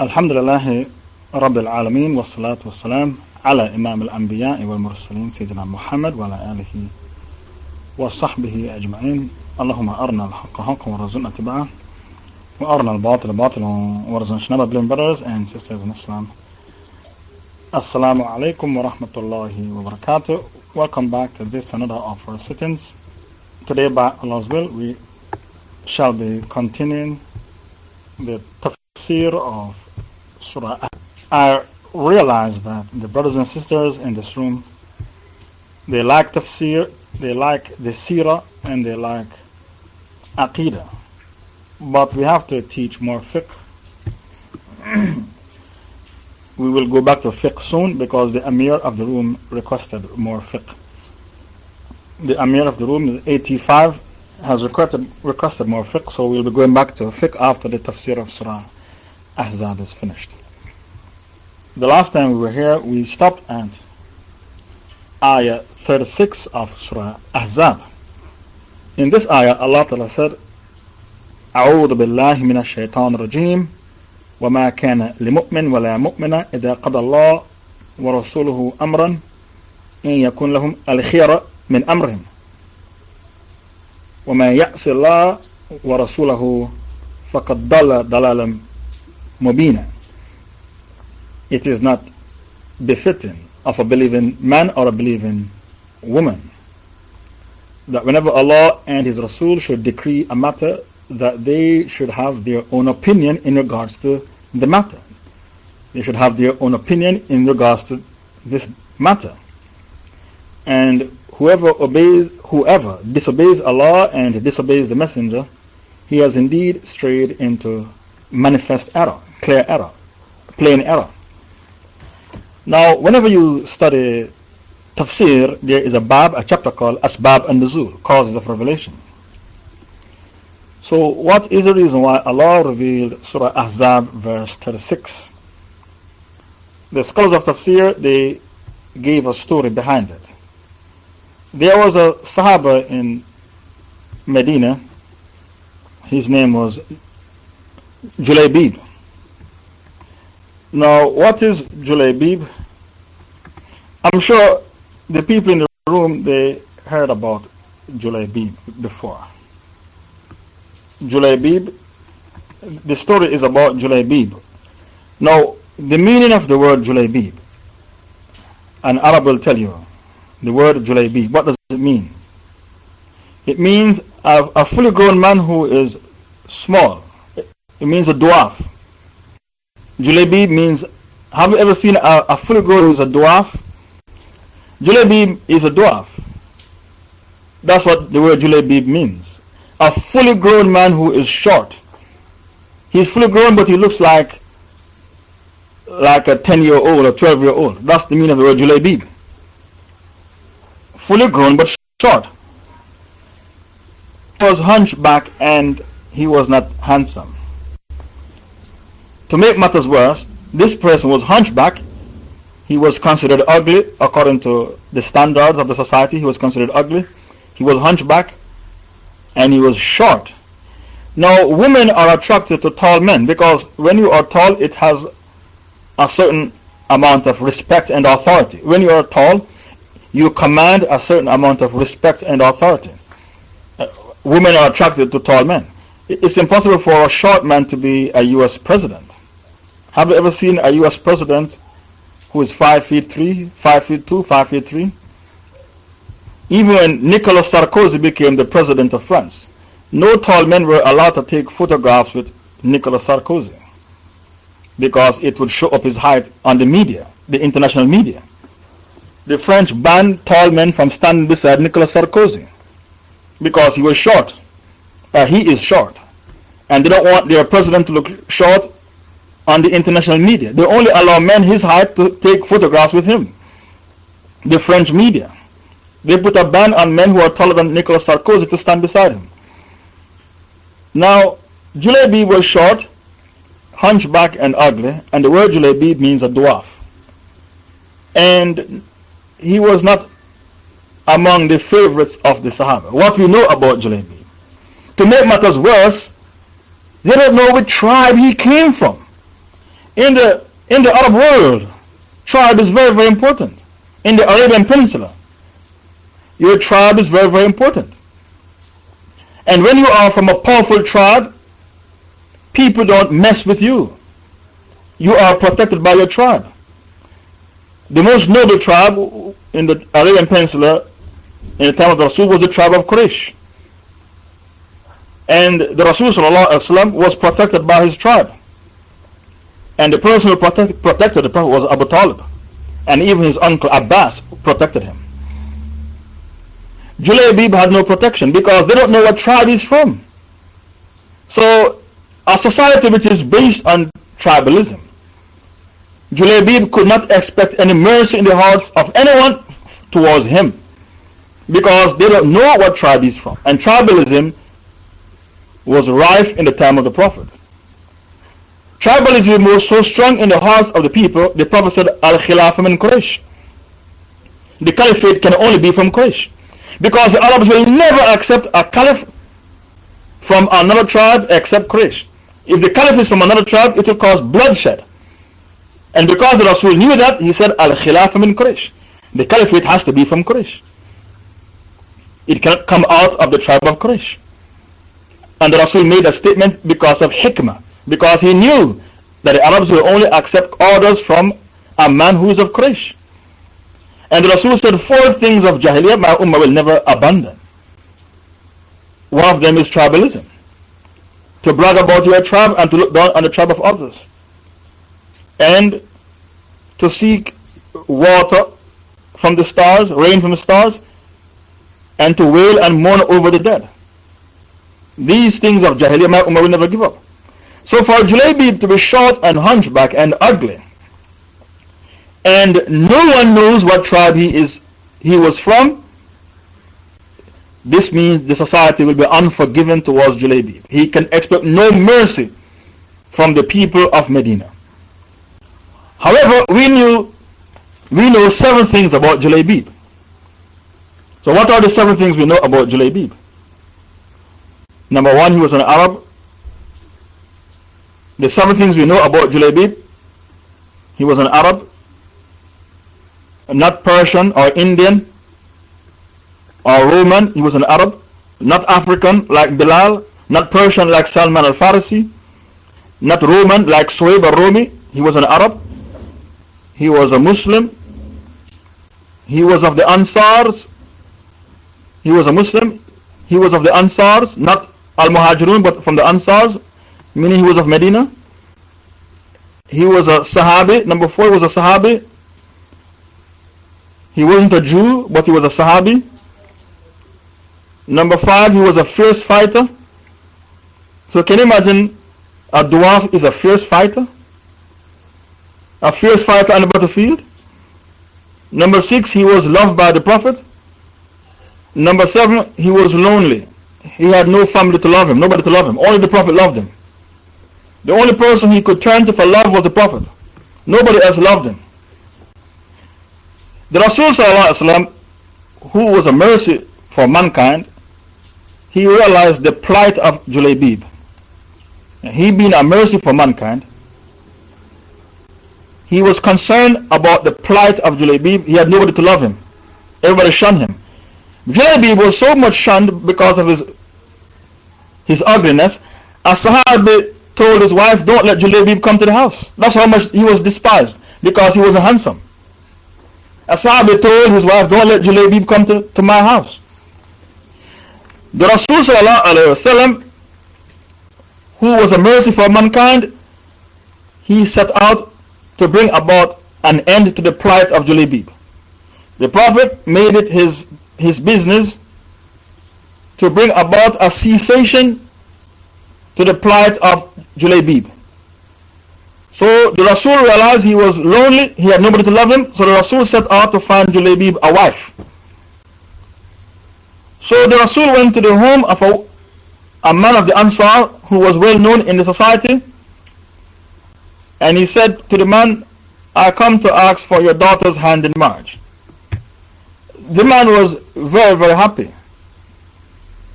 الحمد لله رب العالمين والصلاة والسلام على إمام الأنبياء والمرسلين سيدنا محمد وعلى آله وصحبه أجمعين اللهم أرنا الحق حقا وارزقنا اتباعه وأرنا الباطل باطلا وارزقنا اجتنابه blame brothers and sisters in Islam alaikum wa rahmatullahi wa barakatuh Welcome back to this another of our sittings Today by Allah's will we shall be continuing the tafsir of Surah I realize that the brothers and sisters in this room they like tafsir, they like the seerah, and they like aqidah. But we have to teach more fiqh. we will go back to fiqh soon because the Amir of the room requested more fiqh. The Amir of the room, 85, has requested, requested more fiqh, so we'll be going back to fiqh after the tafsir of Surah Ahzab is finished. The last time we were here, we stopped at ayah 36 of Surah Ahzab. In this ayah, Allah Ta'ala said, أعوذ بالله من الشيطان الرجيم وما كان لمؤمن ولا مؤمنة إذا قضى الله ورسوله أمرا إن يكون لهم الخير من أمرهم وما يعصي الله ورسوله فقد ضل ضلالا مبينا It is not befitting of a believing man or a believing woman that whenever Allah and His Rasul should decree a matter that they should have their own opinion in regards to the matter. They should have their own opinion in regards to this matter. And whoever obeys, whoever disobeys Allah and disobeys the Messenger, he has indeed strayed into manifest error, clear error, plain error. Now, whenever you study tafsir, there is a bab, a chapter called Asbab an Nuzul, causes of revelation. So, what is the reason why Allah revealed Surah Ahzab, verse 36? The scholars of tafsir they gave a story behind it. There was a Sahaba in Medina, his name was Julaybib. Now, what is Julaybib? I'm sure the people in the room they heard about Julaybib before. Julaybib, the story is about Julaybib. Now, the meaning of the word Julaybib, an Arab will tell you the word Julaybib. What does it mean? It means a, a fully grown man who is small. It means a dwarf. Julaybib means, have you ever seen a, a fully grown who is a dwarf? Julaybib is a dwarf. That's what the word Julaybib means. A fully grown man who is short. He's fully grown, but he looks like like a 10 year old or 12 year old. That's the meaning of the word Julaybib. Fully grown, but short. He was hunchback and he was not handsome. To make matters worse, this person was hunchback. He was considered ugly according to the standards of the society. He was considered ugly. He was hunchback and he was short. Now, women are attracted to tall men because when you are tall, it has a certain amount of respect and authority. When you are tall, you command a certain amount of respect and authority. Uh, women are attracted to tall men. It's impossible for a short man to be a US president. Have you ever seen a US president who is 5 feet 3, 5 feet 2, 5 feet 3? Even when Nicolas Sarkozy became the president of France, no tall men were allowed to take photographs with Nicolas Sarkozy because it would show up his height on the media, the international media. The French banned tall men from standing beside Nicolas Sarkozy because he was short. Uh, he is short. And they don't want their president to look short on the international media. They only allow men his height to take photographs with him. The French media. They put a ban on men who are taller than Nicolas Sarkozy to stand beside him. Now, Julebi was short, hunchback, and ugly, and the word Julebi means a dwarf. And he was not among the favorites of the Sahaba. What we know about Julebi. To make matters worse, they don't know which tribe he came from. In the, in the Arab world, tribe is very, very important. In the Arabian Peninsula, your tribe is very, very important. And when you are from a powerful tribe, people don't mess with you. You are protected by your tribe. The most noble tribe in the Arabian Peninsula in the time of the Rasul was the tribe of Quraysh. And the Rasul was protected by his tribe. And the person who protect, protected the Prophet was Abu Talib. And even his uncle Abbas protected him. Julaybib had no protection because they don't know what tribe he's from. So, a society which is based on tribalism, Julaybib could not expect any mercy in the hearts of anyone towards him because they don't know what tribe he's from. And tribalism was rife in the time of the Prophet. Tribalism was so strong in the hearts of the people, the Prophet said, Al Khilafah min Quraysh. The caliphate can only be from Quraysh. Because the Arabs will never accept a caliph from another tribe except Quraysh. If the caliph is from another tribe, it will cause bloodshed. And because the Rasul knew that, he said, Al Khilafah min Quraysh. The caliphate has to be from Quraysh. It cannot come out of the tribe of Quraysh. And the Rasul made a statement because of hikmah, because he knew that the Arabs will only accept orders from a man who is of Quraysh. And the Rasul said, Four things of Jahiliyyah my Ummah will never abandon. One of them is tribalism. To brag about your tribe and to look down on the tribe of others. And to seek water from the stars, rain from the stars, and to wail and mourn over the dead. These things of Jahiliyyah, my Ummah will never give up. So for Julaybib to be short and hunchback and ugly, and no one knows what tribe he, is, he was from, this means the society will be unforgiving towards Julaybib. He can expect no mercy from the people of Medina. However, we knew we know seven things about Julaybib. So, what are the seven things we know about Julaybib? Number one, he was an Arab. The seven things we know about Julaybib he was an Arab, not Persian or Indian or Roman, he was an Arab, not African like Bilal, not Persian like Salman al Farisi, not Roman like Suhaib al Rumi, he was an Arab, he was a Muslim, he was of the Ansars, he was a Muslim, he was of the Ansars, not Al Muhajirun, but from the Ansars, meaning he was of Medina. He was a Sahabi. Number four, he was a Sahabi. He wasn't a Jew, but he was a Sahabi. Number five, he was a fierce fighter. So, can you imagine a dwarf is a fierce fighter? A fierce fighter on the battlefield? Number six, he was loved by the Prophet. Number seven, he was lonely. He had no family to love him, nobody to love him. Only the Prophet loved him. The only person he could turn to for love was the Prophet. Nobody else loved him. The Rasul, who was a mercy for mankind, he realized the plight of Julaybib. He being a mercy for mankind, he was concerned about the plight of Julaybib. He had nobody to love him. Everybody shunned him. Julaybib was so much shunned because of his, his ugliness. A Sahabi told his wife, Don't let Julaybib come to the house. That's how much he was despised because he wasn't handsome. A Sahabi told his wife, Don't let Julaybib come to, to my house. The Rasul, who was a mercy for mankind, he set out to bring about an end to the plight of Julaybib. The Prophet made it his his business to bring about a cessation to the plight of Julaybib. So the Rasul realized he was lonely, he had nobody to love him, so the Rasul set out to find Julaybib a wife. So the Rasul went to the home of a, a man of the Ansar who was well known in the society, and he said to the man, I come to ask for your daughter's hand in marriage the man was very, very happy.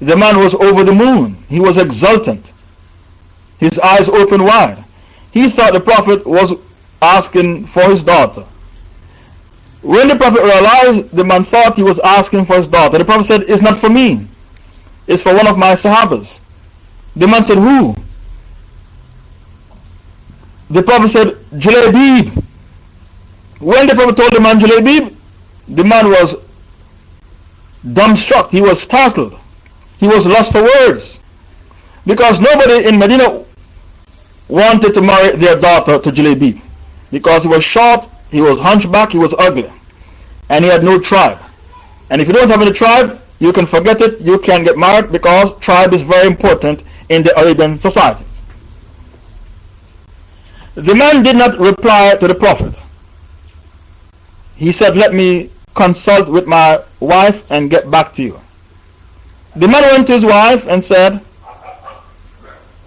The man was over the moon. He was exultant. His eyes open wide. he thought the Prophet was asking for his daughter. When the Prophet realized, the man thought he was asking for his daughter. The Prophet said, It's not for me, it's for one of my Sahabas. The man said, Who? The Prophet said, Julaybib. When the Prophet told the man Julaybib, the man was dumbstruck, he was startled, he was lost for words. Because nobody in Medina wanted to marry their daughter to Julaybib. Because he was short, he was hunchback, he was ugly, and he had no tribe. And if you don't have any tribe, you can forget it, you can get married because tribe is very important in the Arabian society. The man did not reply to the Prophet. He said, Let me consult with my wife and get back to you. The man went to his wife and said,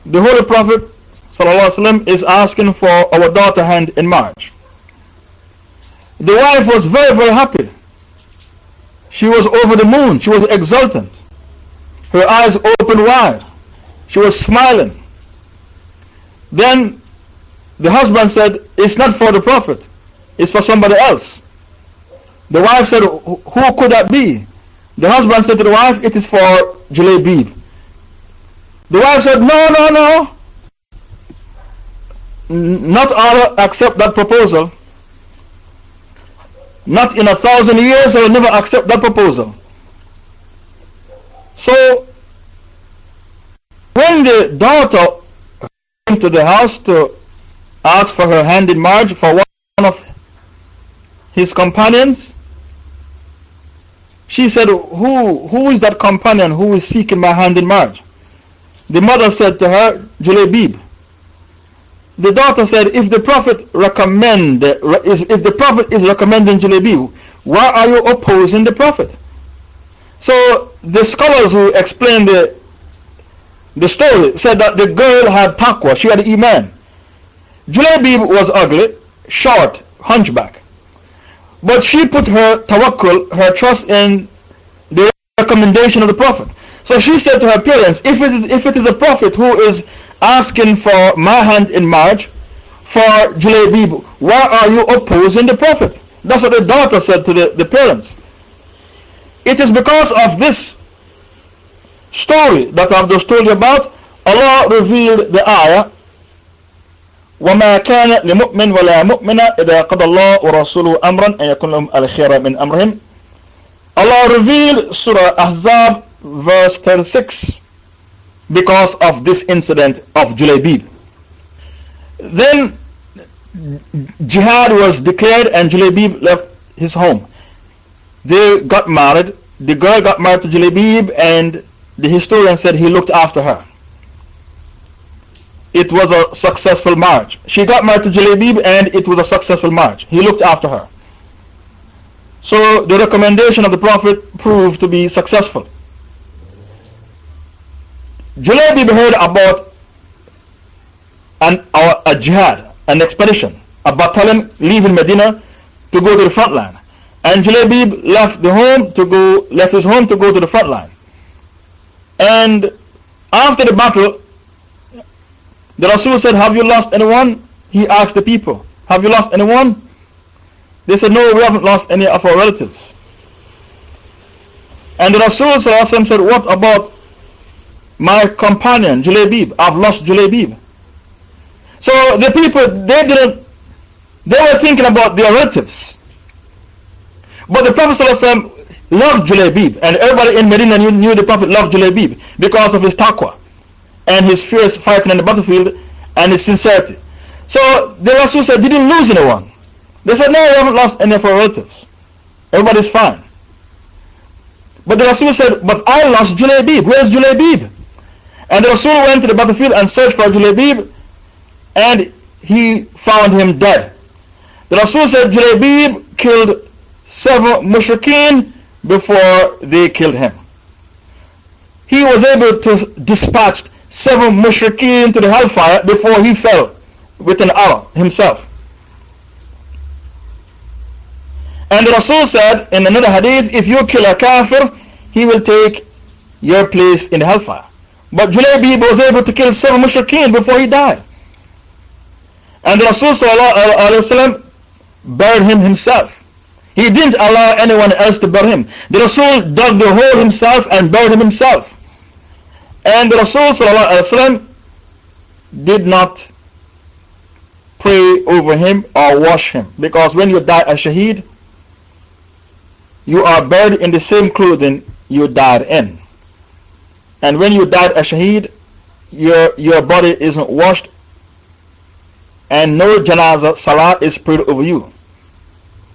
The Holy Prophet ﷺ is asking for our daughter hand in marriage. The wife was very, very happy. She was over the moon. She was exultant. Her eyes opened wide. She was smiling. Then the husband said, It's not for the Prophet, it's for somebody else. The wife said, Who could that be? The husband said to the wife, It is for Julaybib. The wife said, No, no, no. Not all accept that proposal. Not in a thousand years, I will never accept that proposal. So when the daughter came to the house to ask for her hand in marriage for one of his companions, she said, who, who is that companion who is seeking my hand in marriage? The mother said to her, Julaybib. The daughter said, if the Prophet recommend, if the Prophet is recommending Julaybib, why are you opposing the Prophet? So the scholars who explained the the story said that the girl had taqwa, she had iman. Julaybib was ugly, short, hunchback. But she put her tawakkul, her trust in the recommendation of the Prophet. So she said to her parents, if it is, if it is a Prophet who is asking for my hand in marriage for Julaybib. Why are you opposing the Prophet? That's what the daughter said to the, the parents. It is because of this story that I've just told you about. Allah revealed the ayah وما كان لمؤمن ولا إذا الله ورسوله أمرا أن لهم من أمرهم Allah revealed Surah Ahzab verse 36 because of this incident of Julaybib. Then jihad was declared and Julaybib left his home. They got married. The girl got married to Julaybib and the historian said he looked after her. It was a successful marriage. She got married to Julaybib and it was a successful marriage. He looked after her. So the recommendation of the Prophet proved to be successful. Julaybib heard about an, a, a jihad, an expedition, a battalion leaving Medina to go to the front line. And Julaybib left the home to go, left his home to go to the front line. And after the battle, the Rasul said, Have you lost anyone? He asked the people, Have you lost anyone? They said, No, we haven't lost any of our relatives. And the Rasul said, What about my companion, Julaybib? I've lost Julaybib. So the people, they didn't, they were thinking about their relatives. But the Prophet ﷺ loved Julaybib, and everybody in Medina knew, knew the Prophet loved Julaybib because of his taqwa and his fierce fighting on the battlefield and his sincerity. So the Rasul said, didn't lose anyone. They said, no, we haven't lost any of our relatives. Everybody's fine. But the Rasul said, but I lost Julaybib. Where's Julaybib? And the Rasul went to the battlefield and searched for Julaybib and he found him dead. The Rasul said Julaybib killed seven mushrikeen before they killed him. He was able to dispatch seven mushrikeen to the hellfire before he fell with an arrow himself. And the Rasul said in another hadith, if you kill a kafir, he will take your place in the hellfire. But Julaybib was able to kill seven mushrikeen before he died. And the Rasul buried him himself. He didn't allow anyone else to bury him. The Rasul dug the hole himself and buried him himself. And the Rasul did not pray over him or wash him. Because when you die a shaheed, you are buried in the same clothing you died in. And when you died a shaheed, your, your body isn't washed and no janazah salah is prayed over you.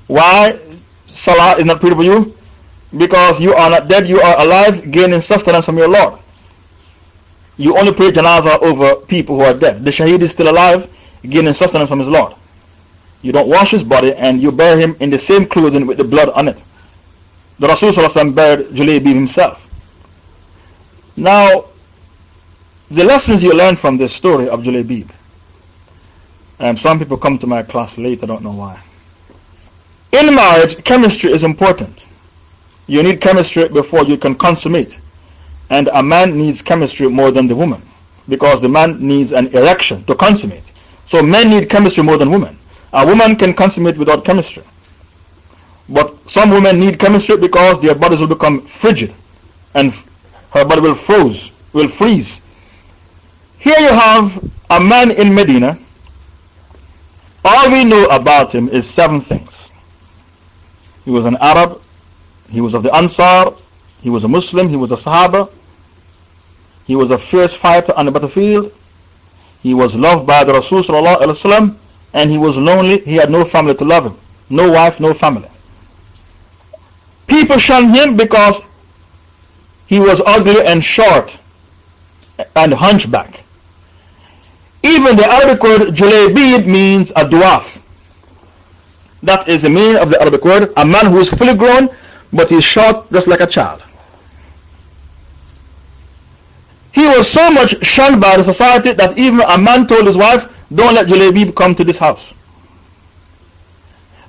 Why salah is not prayed over you? Because you are not dead, you are alive, gaining sustenance from your Lord. You only pray janazah over people who are dead. The shaheed is still alive, gaining sustenance from his Lord. You don't wash his body and you bury him in the same clothing with the blood on it. The Rasul buried Julaybi himself. Now, the lessons you learn from this story of Julaybib. Um, some people come to my class late, I don't know why. In marriage, chemistry is important. You need chemistry before you can consummate. And a man needs chemistry more than the woman. Because the man needs an erection to consummate. So men need chemistry more than women. A woman can consummate without chemistry. But some women need chemistry because their bodies will become frigid and her body will freeze, will freeze. Here you have a man in Medina. All we know about him is seven things. He was an Arab, he was of the Ansar, he was a Muslim, he was a Sahaba, he was a fierce fighter on the battlefield, he was loved by the Rasul and he was lonely, he had no family to love him, no wife, no family. People shunned him because he was ugly and short and hunchback. Even the Arabic word Julaybib means a dwarf. That is the meaning of the Arabic word, a man who is fully grown but is short just like a child. He was so much shunned by the society that even a man told his wife, Don't let Julaybib come to this house.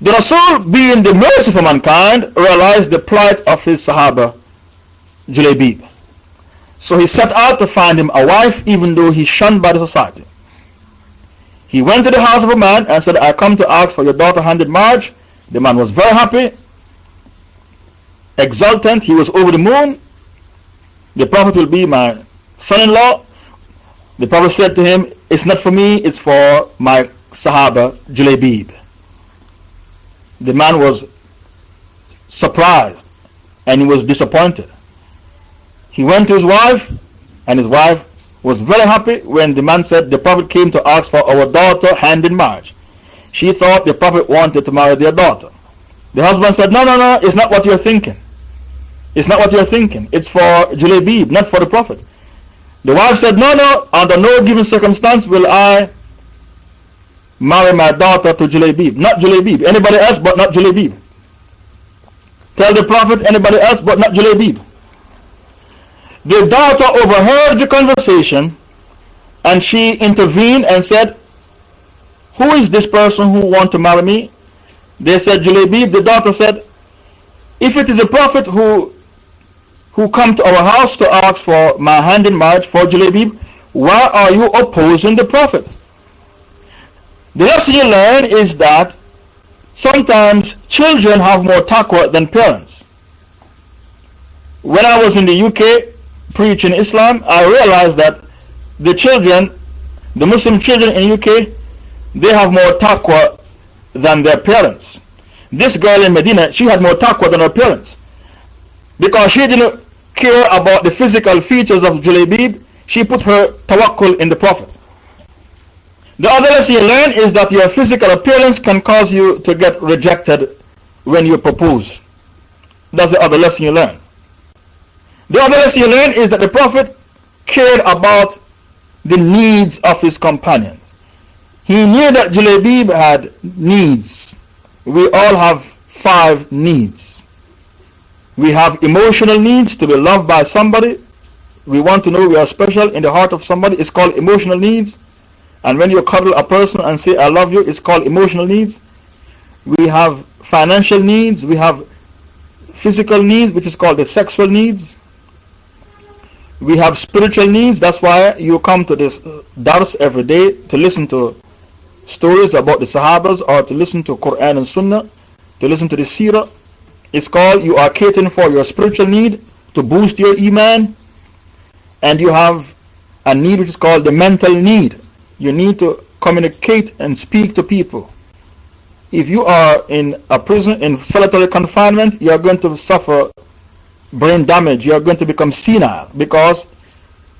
The Rasul, being the mercy mankind, realized the plight of his Sahaba, Julaybib. So he set out to find him a wife, even though he's shunned by the society. He went to the house of a man and said, I come to ask for your daughter hand in marriage. The man was very happy, exultant, he was over the moon. The Prophet will be my son in law. The Prophet said to him, It's not for me, it's for my Sahaba, Julaybib. The man was surprised and he was disappointed. He went to his wife, and his wife was very happy when the man said the Prophet came to ask for our daughter hand in marriage. She thought the Prophet wanted to marry their daughter. The husband said, No, no, no, it's not what you're thinking. It's not what you're thinking. It's for Julaybib, not for the Prophet. The wife said, No, no, under no given circumstance will I marry my daughter to Julaybib. Not Julaybib. Anybody else but not Julaybib. Tell the Prophet anybody else but not Julaybib. The daughter overheard the conversation and she intervened and said, Who is this person who want to marry me? They said, Julaybib. The daughter said, If it is a prophet who, who come to our house to ask for my hand in marriage for Julaybib, why are you opposing the prophet? The lesson you learn is that sometimes children have more taqwa than parents. When I was in the UK preaching Islam, I realized that the children, the Muslim children in UK, they have more taqwa than their parents. This girl in Medina, she had more taqwa than her parents. Because she didn't care about the physical features of Julaybib, she put her tawakkul in the Prophet. The other lesson you learn is that your physical appearance can cause you to get rejected when you propose. That's the other lesson you learn. The other lesson you learn is that the Prophet cared about the needs of his companions. He knew that Julaybib had needs. We all have five needs. We have emotional needs to be loved by somebody. We want to know we are special in the heart of somebody. It's called emotional needs. And when you cuddle a person and say, I love you, it's called emotional needs. We have financial needs, we have physical needs, which is called the sexual needs. We have spiritual needs, that's why you come to this uh, dars every day to listen to stories about the Sahabas or to listen to Quran and Sunnah, to listen to the Seerah. It's called you are catering for your spiritual need to boost your Iman, and you have a need which is called the mental need. You need to communicate and speak to people. If you are in a prison, in solitary confinement, you are going to suffer brain damage. You are going to become senile because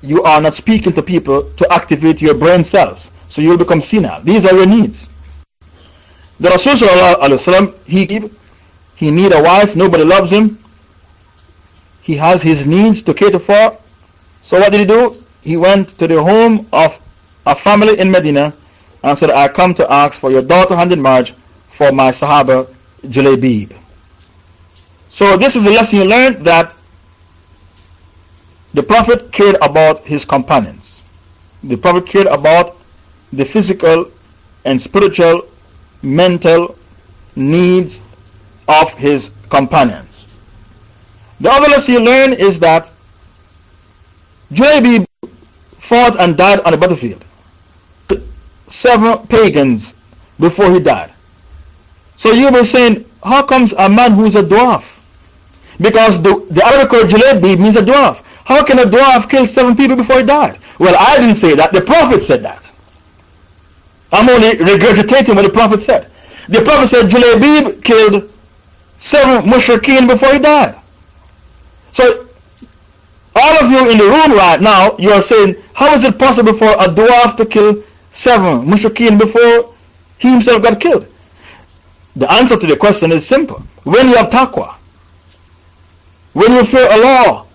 you are not speaking to people to activate your brain cells. So you will become senile. These are your needs. The Rasul, he, he need a wife, nobody loves him. He has his needs to cater for. So what did he do? He went to the home of a family in Medina and said, I come to ask for your daughter hand in marriage for my Sahaba Julaybib. So this is a lesson you learn that the Prophet cared about his companions. The Prophet cared about the physical and spiritual, mental needs of his companions. The other lesson you learn is that Julaybib fought and died on the battlefield. Seven pagans before he died. So you were saying, how comes a man who is a dwarf? Because the, the Arabic word Julaybib means a dwarf. How can a dwarf kill seven people before he died? Well, I didn't say that. The Prophet said that. I'm only regurgitating what the Prophet said. The Prophet said Julaybib killed seven mushrikeen before he died. So, all of you in the room right now, you are saying, how is it possible for a dwarf to kill seven mushrikeen before he himself got killed? The answer to the question is simple. When you have taqwa, when you fear Allah,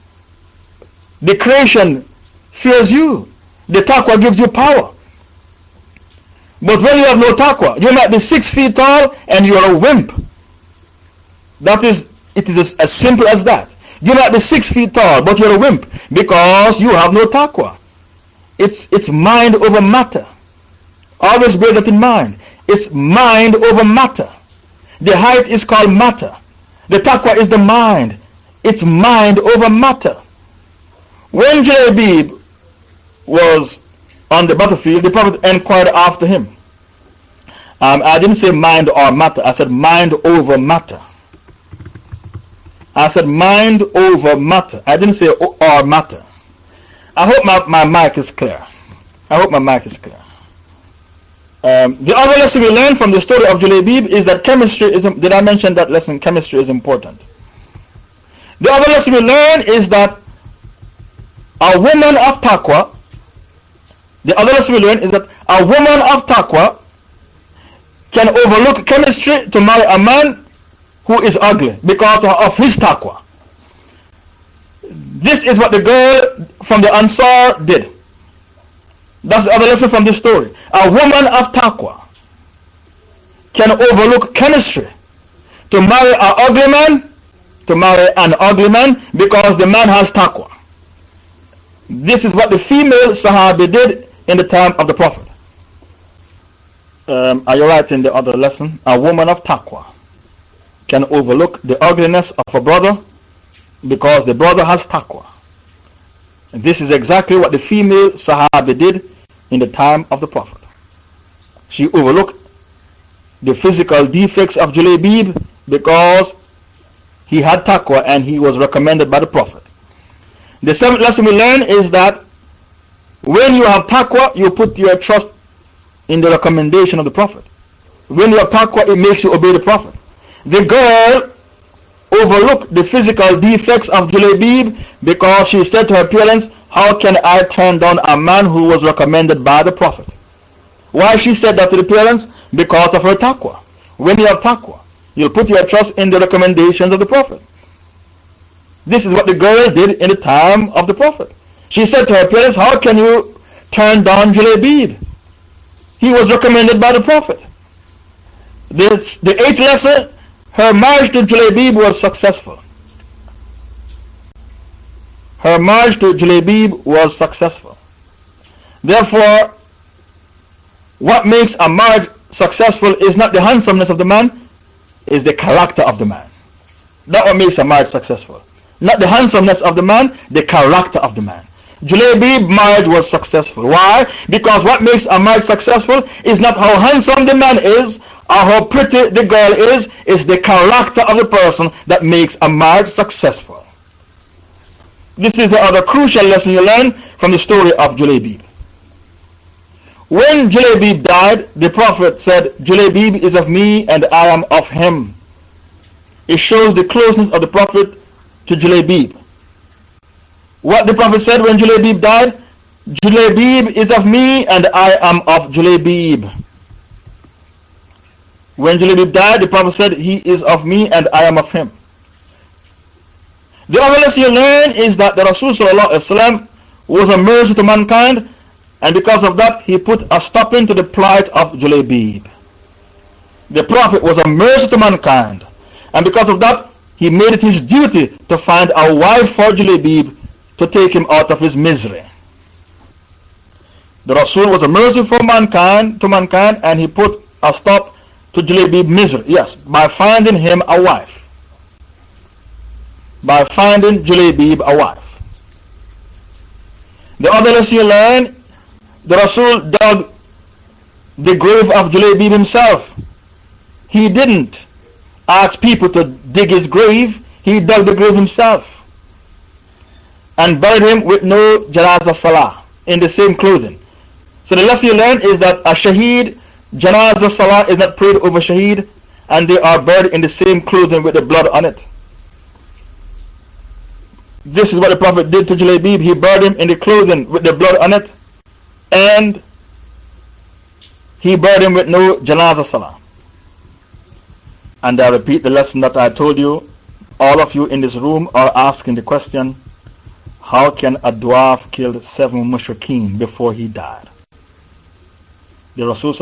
the creation fears you. The taqwa gives you power. But when you have no taqwa, you might be six feet tall and you are a wimp. That is, it is as, simple as that. You might be six feet tall, but you're a wimp because you have no taqwa. It's, it's mind over matter. Always bear that in mind. It's mind over matter. The height is called matter. The taqwa is the mind. It's mind over matter. When Jabib was on the battlefield, the Prophet inquired after him. Um, I didn't say mind or matter, I said mind over matter. I said mind over matter. I didn't say or matter. I hope my, my mic is clear. I hope my mic is clear. Um, the other lesson we learned from the story of Julaybib is that chemistry is, did I mention that lesson? Chemistry is important. The other lesson we learn is that a woman of taqwa, the other lesson we learn is that a woman of taqwa can overlook chemistry to marry a man who is ugly because of his taqwa. This is what the girl from the Ansar did. That's the other lesson from this story. A woman of taqwa can overlook chemistry to marry an ugly man, to marry an ugly man because the man has taqwa. This is what the female Sahabi did in the time of the Prophet. Um, are you right in the other lesson? A woman of taqwa can overlook the ugliness of a brother because the brother has taqwa. This is exactly what the female Sahabi did in the time of the Prophet. She overlooked the physical defects of Julaybib because he had taqwa and he was recommended by the Prophet. The seventh lesson we learn is that when you have taqwa, you put your trust in the recommendation of the Prophet. When you have taqwa, it makes you obey the Prophet. The girl overlooked the physical defects of Julaybib because she said to her parents, how can I turn down a man who was recommended by the Prophet? Why she said that to the parents? Because of her taqwa. When you have taqwa, you'll put your trust in the recommendations of the Prophet. This is what the girl did in the time of the Prophet. She said to her parents, How can you turn down Julaybib? He was recommended by the Prophet. This, the eighth lesson, her marriage to Julaybib was successful her marriage to Julaybib was successful. Therefore, what makes a marriage successful is not the handsomeness of the man, is the character of the man. That what makes a marriage successful. Not the handsomeness of the man, the character of the man. Julaybib marriage was successful. Why? Because what makes a marriage successful is not how handsome the man is or how pretty the girl is, it's the character of the person that makes a marriage successful. This is the other crucial lesson you learn from the story of Julaybib. When Julaybib died, the Prophet said, Julaybib is of me and I am of him. It shows the closeness of the Prophet to Julaybib. What the Prophet said when Julaybib died? Julaybib is of me and I am of Julaybib. When Julaybib died, the Prophet said, He is of me and I am of him. The other lesson you learn is that the Rasul was a mercy to mankind, and because of that, he put a stop to the plight of Julaybib. The Prophet was a mercy to mankind, and because of that, he made it his duty to find a wife for Julaybib to take him out of his misery. The Rasul was a mercy for mankind, to mankind, and he put a stop to Julaybib misery. Yes, by finding him a wife. By finding Julaybib a wife. The other lesson you learn, the Rasul dug the grave of Julaybib himself. He didn't ask people to dig his grave, he dug the grave himself and buried him with no janazah salah in the same clothing. So the lesson you learn is that a shaheed janazah salah is not prayed over shaheed and they are buried in the same clothing with the blood on it. This is what the Prophet did to Julaybib. He buried him in the clothing with the blood on it and he buried him with no janazah salah. And I repeat the lesson that I told you. All of you in this room are asking the question how can a dwarf kill seven mushrikeen before he died? The Rasul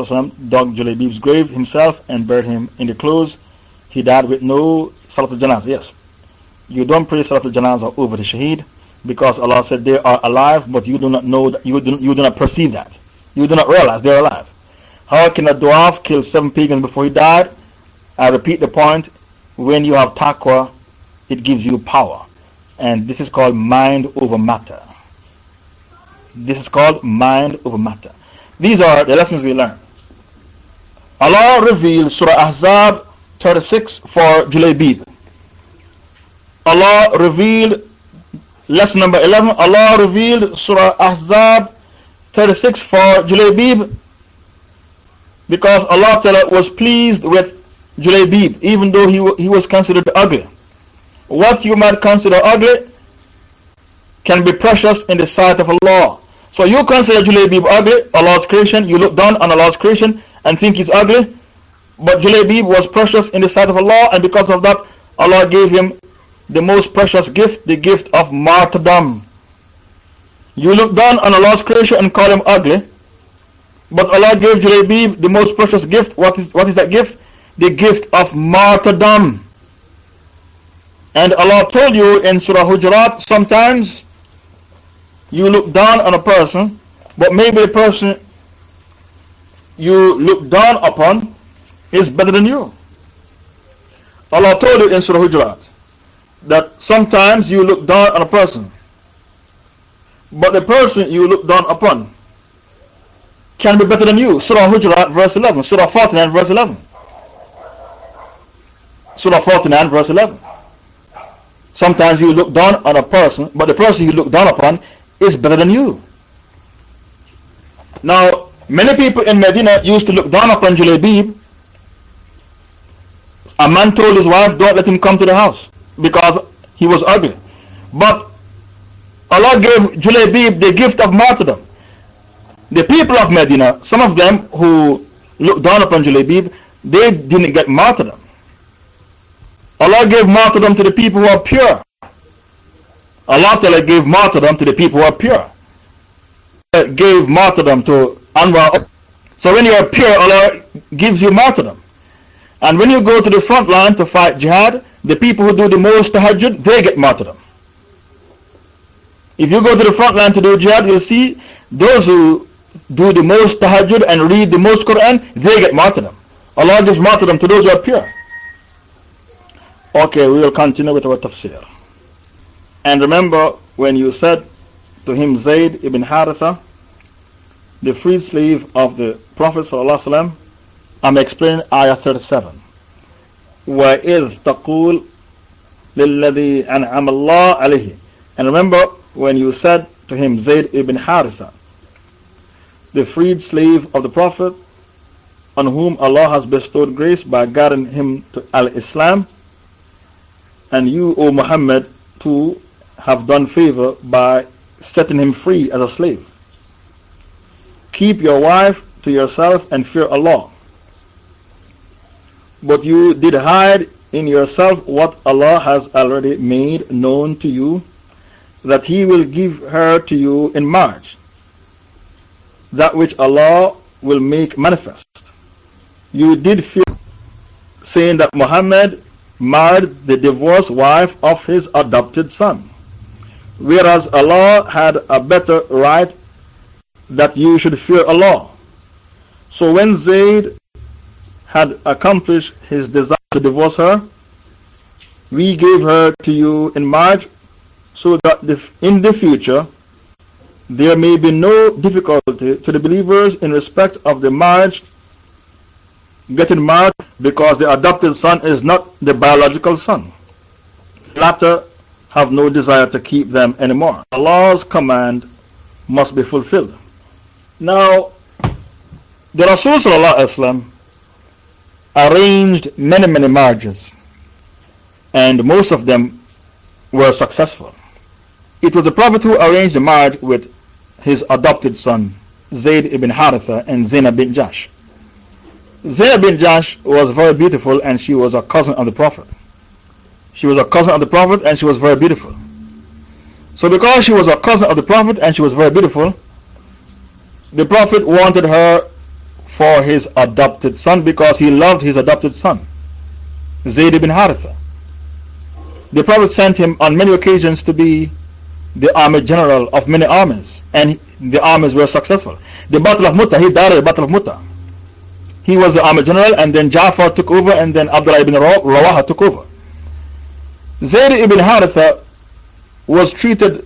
dug Julaybib's grave himself and buried him in the clothes. He died with no Salatul Janazah. Yes, you don't pray Salatul Janazah over the Shaheed because Allah said they are alive, but you do not know that, you do, you do not perceive that. You do not realize they are alive. How can a dwarf kill seven pagans before he died? I repeat the point when you have taqwa, it gives you power. And this is called mind over matter. This is called mind over matter. These are the lessons we learn. Allah revealed Surah Ahzab 36 for Julaybib. Allah revealed, lesson number 11, Allah revealed Surah Ahzab 36 for Julaybib because Allah was pleased with Julaybib even though he, he was considered ugly what you might consider ugly can be precious in the sight of Allah. So you consider Julaybib ugly, Allah's creation, you look down on Allah's creation and think he's ugly. But Julaybib was precious in the sight of Allah, and because of that, Allah gave him the most precious gift, the gift of martyrdom. You look down on Allah's creation and call him ugly, but Allah gave Julaybib the most precious gift. What is, what is that gift? The gift of martyrdom. And Allah told you in Surah Hujurat, sometimes you look down on a person, but maybe the person you look down upon is better than you. Allah told you in Surah Hujurat that sometimes you look down on a person, but the person you look down upon can be better than you. Surah Hujurat, verse 11. Surah 49, verse 11. Surah 49, verse 11. Sometimes you look down on a person, but the person you look down upon is better than you. Now, many people in Medina used to look down upon Julaybib. A man told his wife, Don't let him come to the house because he was ugly. But Allah gave Julaybib the gift of martyrdom. The people of Medina, some of them who looked down upon Julaybib, they didn't get martyrdom. Allah gave martyrdom to the people who are pure. Allah Ta'ala gave martyrdom to the people who are pure. Gave martyrdom to Anwar. So when you are pure, Allah gives you martyrdom. And when you go to the front line to fight jihad, the people who do the most tahajjud, they get martyrdom. If you go to the front line to do jihad, you'll see those who do the most tahajjud and read the most Quran, they get martyrdom. Allah gives martyrdom to those who are pure. Okay, we will continue with our tafsir. And remember, when you said to him Zayd ibn Haritha, the freed slave of the Prophet. I'm explaining Ayah 37. وَإِذْ تَقُولُ لِلَّذِي أَنْعَمَ اللَّهُ عَلَيْهِ And remember when you said to him, Zayd ibn Haritha, the freed slave of the Prophet, on whom Allah has bestowed grace by guiding him to Al Islam, and you, O Muhammad, too have done favor by setting him free as a slave. Keep your wife to yourself and fear Allah. But you did hide in yourself what Allah has already made known to you, that He will give her to you in marriage, that which Allah will make manifest. You did fear, saying that Muhammad married the divorced wife of his adopted son, whereas Allah had a better right that you should fear Allah. So when Zayd had accomplished his desire to divorce her, we gave her to you in marriage so that in the future there may be no difficulty to the believers in respect of the marriage getting married because the adopted son is not the biological son. The latter have no desire to keep them anymore. Allah's command must be fulfilled. Now, the Rasul arranged many, many marriages, and most of them were successful. It was the Prophet who arranged the marriage with his adopted son, Zayd ibn Haritha and Zainab bin Jash. Zainab bin Jash was very beautiful and she was a cousin of the Prophet. She was a cousin of the Prophet and she was very beautiful. So, because she was a cousin of the Prophet and she was very beautiful, the Prophet wanted her for his adopted son because he loved his adopted son, Zayd ibn Haritha. The Prophet sent him on many occasions to be the army general of many armies, and the armies were successful. The Battle of Muta, he died at the Battle of Muta. He was the army general, and then Ja'far took over, and then Abdullah ibn Rawaha took over. Zayd ibn Haritha was treated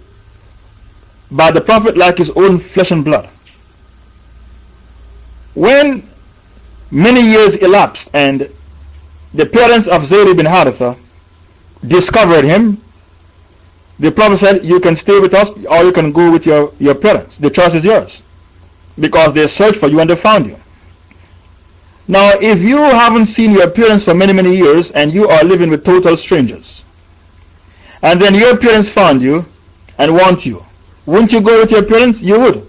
by the Prophet like his own flesh and blood. When many years elapsed and the parents of Zayd ibn Haritha discovered him, the Prophet said, You can stay with us or you can go with your, your parents. The choice is yours. Because they searched for you and they found you. Now, if you haven't seen your parents for many, many years and you are living with total strangers, and then your parents found you and want you, wouldn't you go with your parents? You would.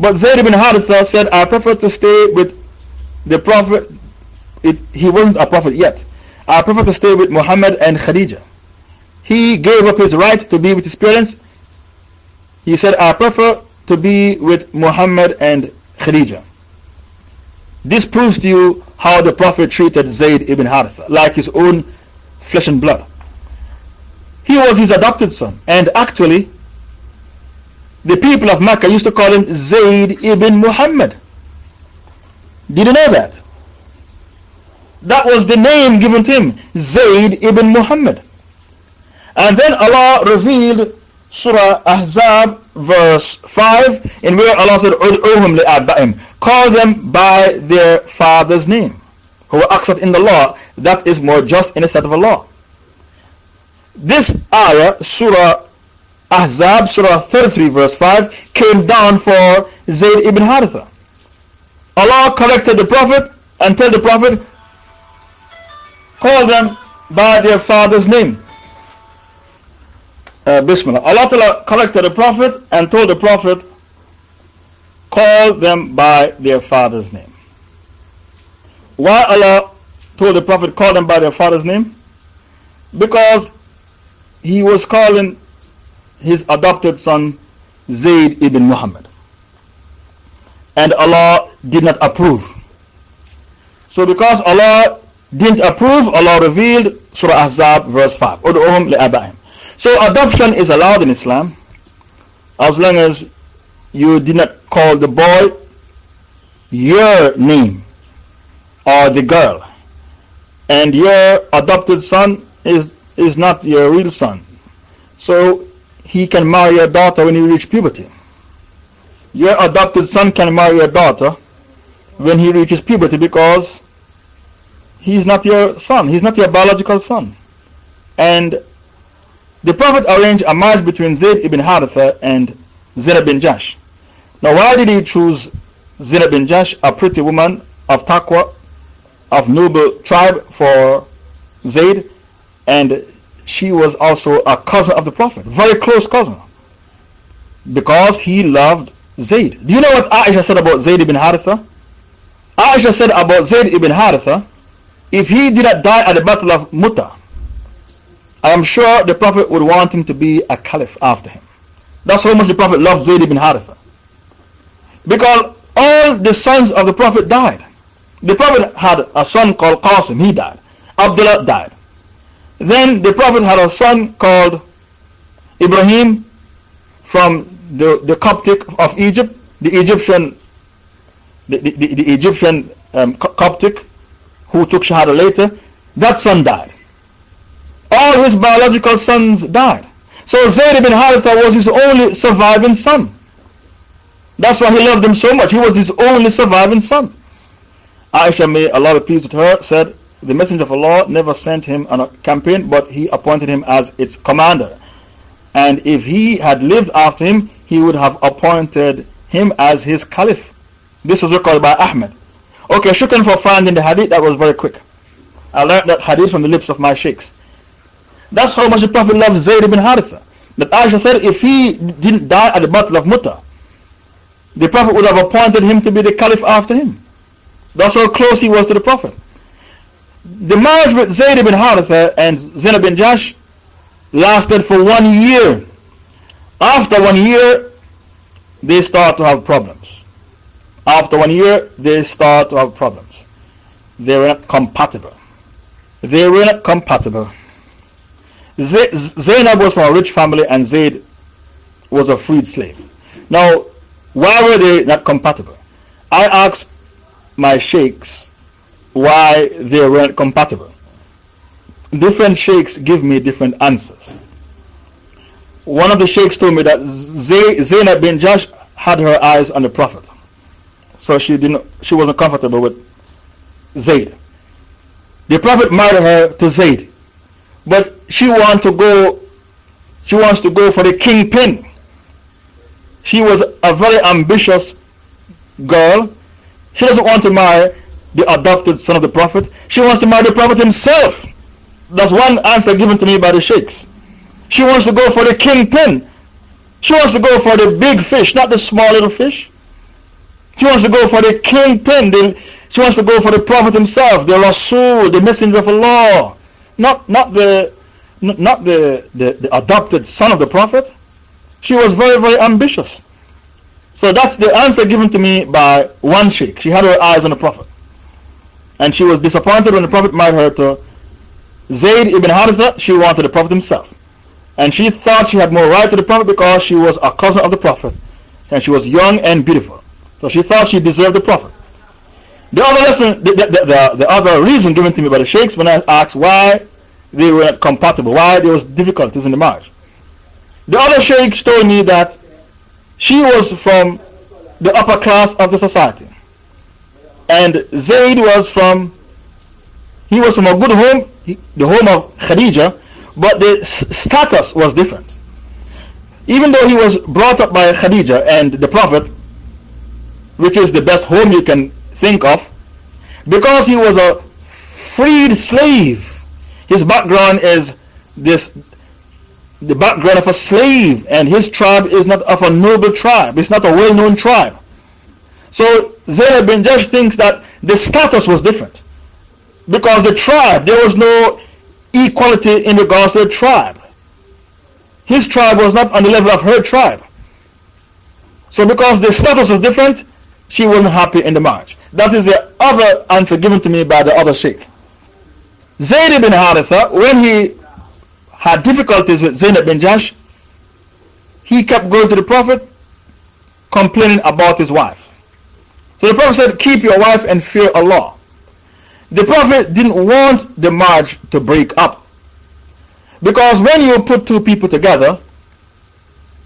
But Zayd ibn Haritha said, I prefer to stay with the Prophet. It, he wasn't a Prophet yet. I prefer to stay with Muhammad and Khadija. He gave up his right to be with his parents. He said, I prefer to be with Muhammad and Khadija. This proves to you how the Prophet treated Zayd ibn Haritha, like his own flesh and blood. He was his adopted son, and actually, the people of Mecca used to call him Zayd ibn Muhammad. Did you know that? That was the name given to him, Zayd ibn Muhammad. And then Allah revealed Surah Ahzab, verse 5, in where Allah said, Call them by their father's name. Who are in the law, that is more just in the sight of Allah. This ayah, Surah Ahzab, Surah 33, verse 5, came down for Zayd ibn Haritha. Allah corrected the Prophet and told the Prophet, call them by their father's name. Uh, Bismillah. Allah corrected the Prophet and told the Prophet, call them by their father's name. Why Allah told the Prophet, call them by their father's name? Because he was calling his adopted son Zayd ibn Muhammad. And Allah did not approve. So, because Allah didn't approve, Allah revealed Surah Ahzab, verse 5. So, adoption is allowed in Islam as long as you did not call the boy your name or the girl, and your adopted son is, is not your real son. So, he can marry your daughter when he reaches puberty. Your adopted son can marry your daughter when he reaches puberty because he's not your son, he's not your biological son. And the Prophet arranged a marriage between Zayd ibn Haritha and Zainab bin Jash. Now, why did he choose Zainab bin Jash, a pretty woman of taqwa, of noble tribe, for Zayd? And she was also a cousin of the Prophet, very close cousin. Because he loved Zayd. Do you know what Aisha said about Zayd ibn Haritha? Aisha said about Zayd ibn Haritha, if he did not die at the Battle of Muta, I am sure the Prophet would want him to be a caliph after him. That's how much the Prophet loved Zayd ibn Haritha. Because all the sons of the Prophet died. The Prophet had a son called Qasim, he died. Abdullah died. Then the Prophet had a son called Ibrahim from the, the Coptic of Egypt, the Egyptian, the, the, the Egyptian um, Coptic who took Shahada later. That son died. All his biological sons died. So Zayd ibn Haritha was his only surviving son. That's why he loved him so much. He was his only surviving son. Aisha, may Allah be pleased with her, said, The Messenger of Allah never sent him on a campaign, but he appointed him as its commander. And if he had lived after him, he would have appointed him as his caliph. This was recorded by Ahmed. Okay, shukran for finding the hadith. That was very quick. I learned that hadith from the lips of my sheikhs. That's how much the Prophet loved Zayd ibn Haritha. That Aisha said if he didn't die at the Battle of Muta, the Prophet would have appointed him to be the Caliph after him. That's how close he was to the Prophet. The marriage with Zayd ibn Haritha and Zainab bin Jash lasted for one year. After one year, they start to have problems. After one year, they start to have problems. They were not compatible. They were not compatible. Zainab was from a rich family and Zayd was a freed slave. Now, why were they not compatible? I asked my sheikhs why they weren't compatible. Different sheikhs give me different answers. One of the sheikhs told me that Zainab bin Jash had her eyes on the Prophet. So she, didn't, she wasn't comfortable with Zayd. The Prophet married her to Zayd but she wants to go she wants to go for the kingpin she was a very ambitious girl she doesn't want to marry the adopted son of the prophet she wants to marry the prophet himself that's one answer given to me by the sheikhs she wants to go for the kingpin she wants to go for the big fish not the small little fish she wants to go for the kingpin she wants to go for the prophet himself the rasul the messenger of allah not, not, the, not the, the, the adopted son of the Prophet. She was very, very ambitious. So that's the answer given to me by one sheikh. She had her eyes on the Prophet. And she was disappointed when the Prophet married her to Zayd ibn Haritha. She wanted the Prophet himself. And she thought she had more right to the Prophet because she was a cousin of the Prophet. And she was young and beautiful. So she thought she deserved the Prophet. The other lesson, the, the, the, the, other reason given to me by the sheikhs when I asked why they were not compatible, why there was difficulties in the marriage. The other sheikhs told me that she was from the upper class of the society. And Zayd was from, he was from a good home, the home of Khadija, but the status was different. Even though he was brought up by Khadija and the Prophet, which is the best home you can think of, because he was a freed slave. His background is this the background of a slave, and his tribe is not of a noble tribe, it's not a well known tribe. So Zainab bin Jash thinks that the status was different because the tribe, there was no equality in regards to the tribe. His tribe was not on the level of her tribe. So, because the status was different, she wasn't happy in the marriage. That is the other answer given to me by the other sheikh. Zayd ibn Haritha, when he had difficulties with Zainab bin Jash, he kept going to the Prophet complaining about his wife. So the Prophet said, Keep your wife and fear Allah. The Prophet didn't want the marriage to break up. Because when you put two people together,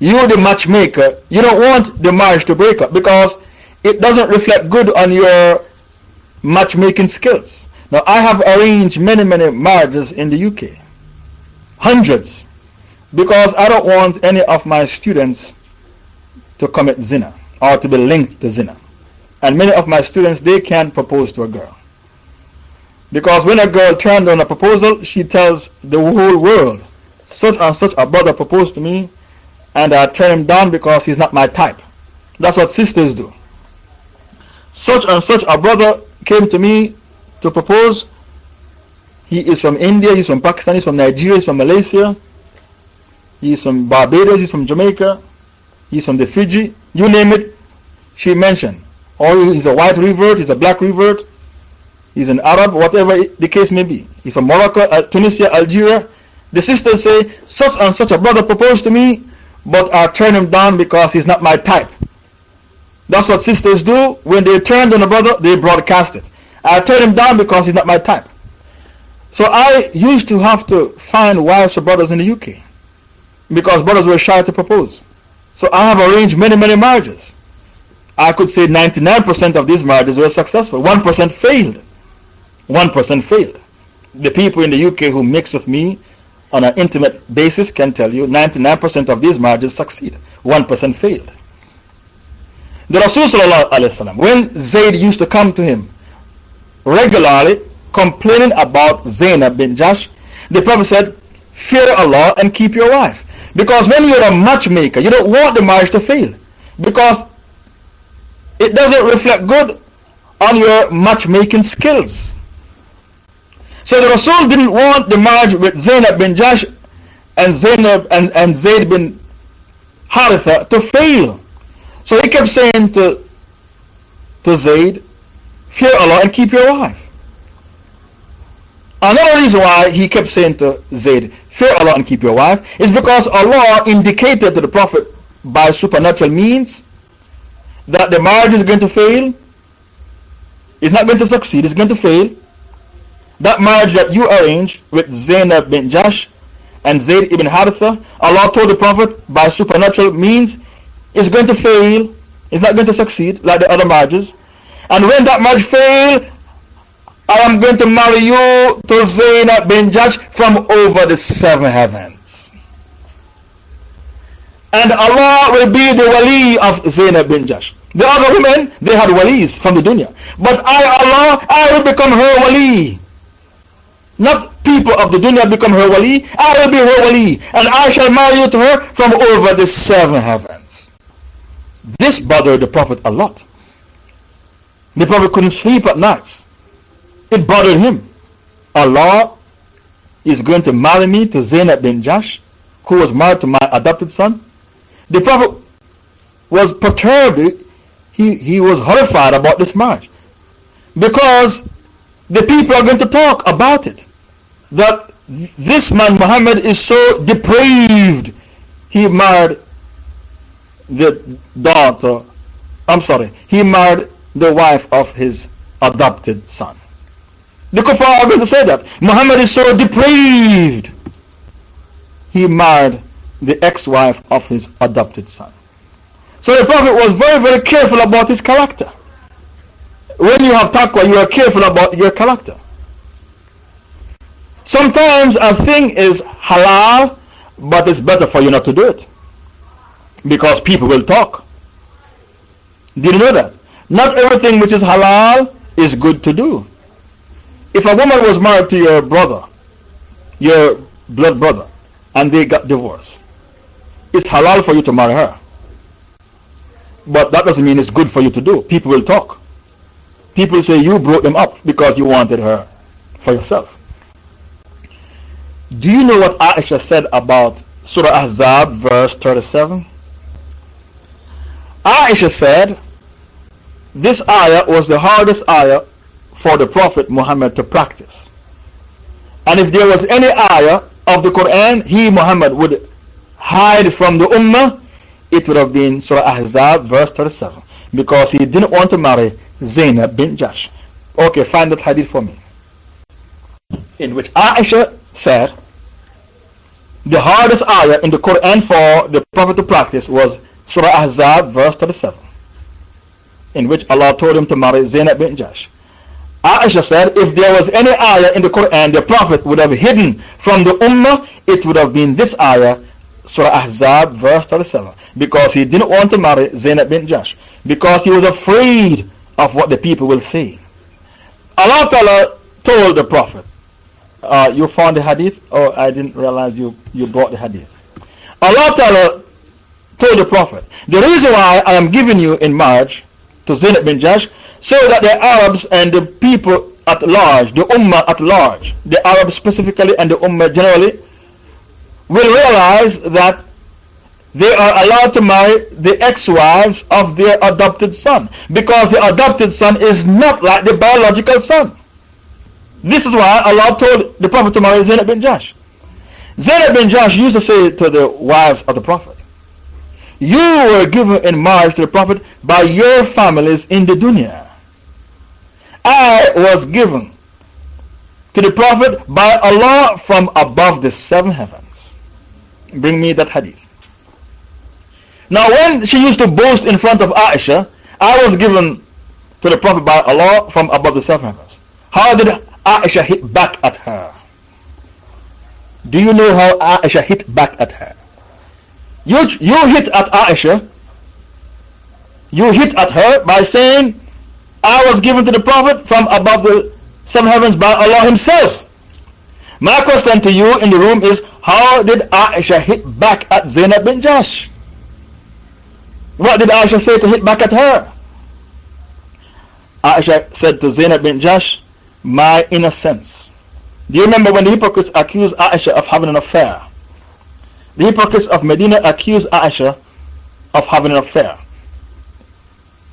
you're the matchmaker, you don't want the marriage to break up because it doesn't reflect good on your matchmaking skills. Now, I have arranged many, many marriages in the UK, hundreds, because I don't want any of my students to commit zina or to be linked to zina. And many of my students, they can't propose to a girl. Because when a girl turns down a proposal, she tells the whole world, such and such a brother proposed to me, and I turn him down because he's not my type. That's what sisters do. Such and such a brother came to me to propose. He is from India, he's from Pakistan, he's from Nigeria, he's from Malaysia, he's from Barbados, he's from Jamaica, he's from the Fiji, you name it, she mentioned. Or he's a white revert, he's a black revert, he's an Arab, whatever the case may be. If from Morocco, Tunisia, Algeria. The sisters say, such and such a brother proposed to me, but I turn him down because he's not my type. That's what sisters do. When they turn on a brother, they broadcast it. I turn him down because he's not my type. So I used to have to find wives for brothers in the UK because brothers were shy to propose. So I have arranged many, many marriages. I could say 99% of these marriages were successful. 1% failed. 1% failed. The people in the UK who mix with me on an intimate basis can tell you 99% of these marriages succeed, 1% failed. The Rasul, when Zayd used to come to him regularly complaining about Zainab bin Jash, the Prophet said, Fear Allah and keep your wife. Because when you're a matchmaker, you don't want the marriage to fail. Because it doesn't reflect good on your matchmaking skills. So the Rasul didn't want the marriage with Zainab bin Jash and Zainab and, and Zayd bin Haritha to fail. So he kept saying to, to Zayd, Fear Allah and keep your wife. Another reason why he kept saying to Zayd, Fear Allah and keep your wife, is because Allah indicated to the Prophet by supernatural means that the marriage is going to fail, it's not going to succeed, it's going to fail. That marriage that you arranged with Zainab bin Jash and Zayd ibn Haritha, Allah told the Prophet by supernatural means is going to fail, it's not going to succeed like the other marriages. And when that marriage fails, I am going to marry you to Zainab bin Jash from over the seven heavens. And Allah will be the wali of Zainab bin Jash. The other women, they had walis from the dunya. But I, Allah, I will become her wali. Not people of the dunya become her wali. I will be her wali. And I shall marry you to her from over the seven heavens. This bothered the Prophet a lot. The Prophet couldn't sleep at nights. It bothered him. Allah is going to marry me to Zainab bin Jash, who was married to my adopted son. The Prophet was perturbed. He, he was horrified about this marriage. Because the people are going to talk about it. That this man Muhammad is so depraved. He married the daughter, I'm sorry, he married the wife of his adopted son. The kuffar are going to say that. Muhammad is so depraved. He married the ex-wife of his adopted son. So the Prophet was very, very careful about his character. When you have taqwa, you are careful about your character. Sometimes a thing is halal, but it's better for you not to do it. Because people will talk. Did you know that? Not everything which is halal is good to do. If a woman was married to your brother, your blood brother, and they got divorced, it's halal for you to marry her. But that doesn't mean it's good for you to do. People will talk. People say you brought them up because you wanted her for yourself. Do you know what Aisha said about Surah Ahzab, verse 37? Aisha said, This ayah was the hardest ayah for the Prophet Muhammad to practice. And if there was any ayah of the Quran he, Muhammad, would hide from the Ummah, it would have been Surah Ahzab, verse 37. Because he didn't want to marry Zainab bin Jash. Okay, find that hadith for me. In which Aisha said, the hardest ayah in the Quran for the Prophet to practice was Surah Ahzab, verse 37, in which Allah told him to marry Zainab bin Jash. Aisha said, if there was any ayah in the Quran the Prophet would have hidden from the Ummah, it would have been this ayah, Surah Ahzab, verse 37. Because he didn't want to marry Zainab bin Jash. Because he was afraid of what the people will say. Allah Ta'ala told the Prophet, uh, You found the hadith? Oh, I didn't realize you, you brought the hadith. Allah Ta'ala told the Prophet, The reason why I am giving you in marriage to Zainab bin Jash, so that the Arabs and the people at large, the Ummah at large, the Arabs specifically and the Ummah generally, will realize that they are allowed to marry the ex wives of their adopted son because the adopted son is not like the biological son. This is why Allah told the Prophet to marry Zainab bin Jash. Zainab bin Jash used to say to the wives of the Prophet, You were given in marriage to the Prophet by your families in the dunya. I was given to the Prophet by Allah from above the seven heavens. Bring me that hadith. Now, when she used to boast in front of Aisha, I was given to the Prophet by Allah from above the seven heavens. How did Aisha hit back at her? Do you know how Aisha hit back at her? You, you hit at Aisha, you hit at her by saying, I was given to the Prophet from above the seven heavens by Allah Himself. My question to you in the room is, how did Aisha hit back at Zainab bin Jash? What did Aisha say to hit back at her? Aisha said to Zainab bin Jash, My innocence. Do you remember when the hypocrites accused Aisha of having an affair? The hypocrites of Medina accused Aisha of having an affair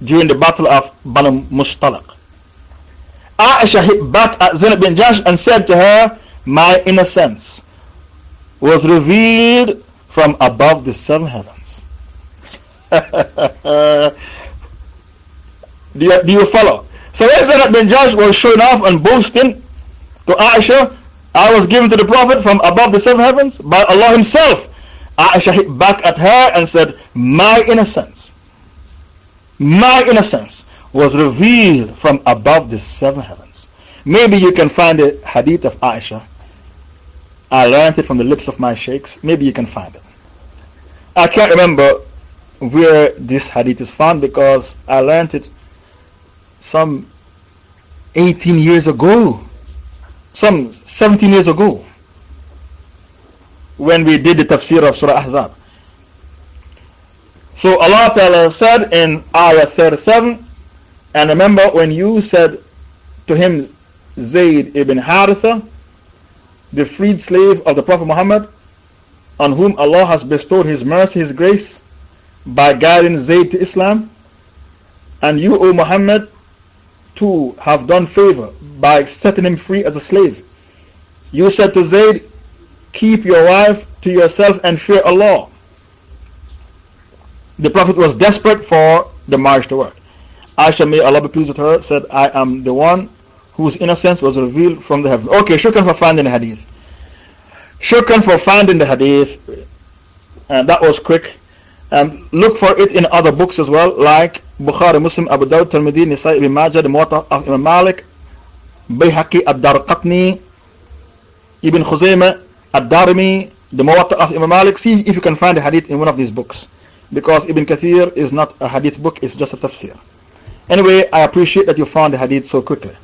during the battle of Banu Mustalaq. Aisha hit back at Zainab bin Jash and said to her, My innocence was revealed from above the seven heavens. do, you, do you follow? So Zainab bin Jash was showing off and boasting to Aisha, I was given to the Prophet from above the seven heavens by Allah Himself. Aisha hit back at her and said, My innocence, my innocence was revealed from above the seven heavens. Maybe you can find the hadith of Aisha. I learned it from the lips of my sheikhs. Maybe you can find it. I can't remember where this hadith is found because I learned it some 18 years ago, some 17 years ago, when we did the tafsir of Surah Ahzab. So Allah Ta'ala said in Ayah 37, and remember when you said to him, Zayd ibn Haritha, the freed slave of the Prophet Muhammad, on whom Allah has bestowed His mercy, His grace, by guiding Zayd to Islam, and you, O Muhammad, too have done favor by setting him free as a slave. You said to Zayd, Keep your wife to yourself and fear Allah. The Prophet was desperate for the marriage to work. Aisha, may Allah be pleased with her, said, I am the one whose innocence was revealed from the heavens. Okay, shukran for finding the hadith. Shukran for finding the hadith. And that was quick. Um, look for it in other books as well, like Bukhari, Muslim, Abu Dawud, Tirmidhi, Nisai, Ibn Majah, the Muwatta of Imam Malik, Bayhaqi, Ad-Darqatni, Ibn Khuzaymah, Ad-Darimi, the Muwatta of Imam Malik. See if you can find a hadith in one of these books. Because Ibn Kathir is not a hadith book, it's just a tafsir. Anyway, I appreciate that you found the hadith so quickly.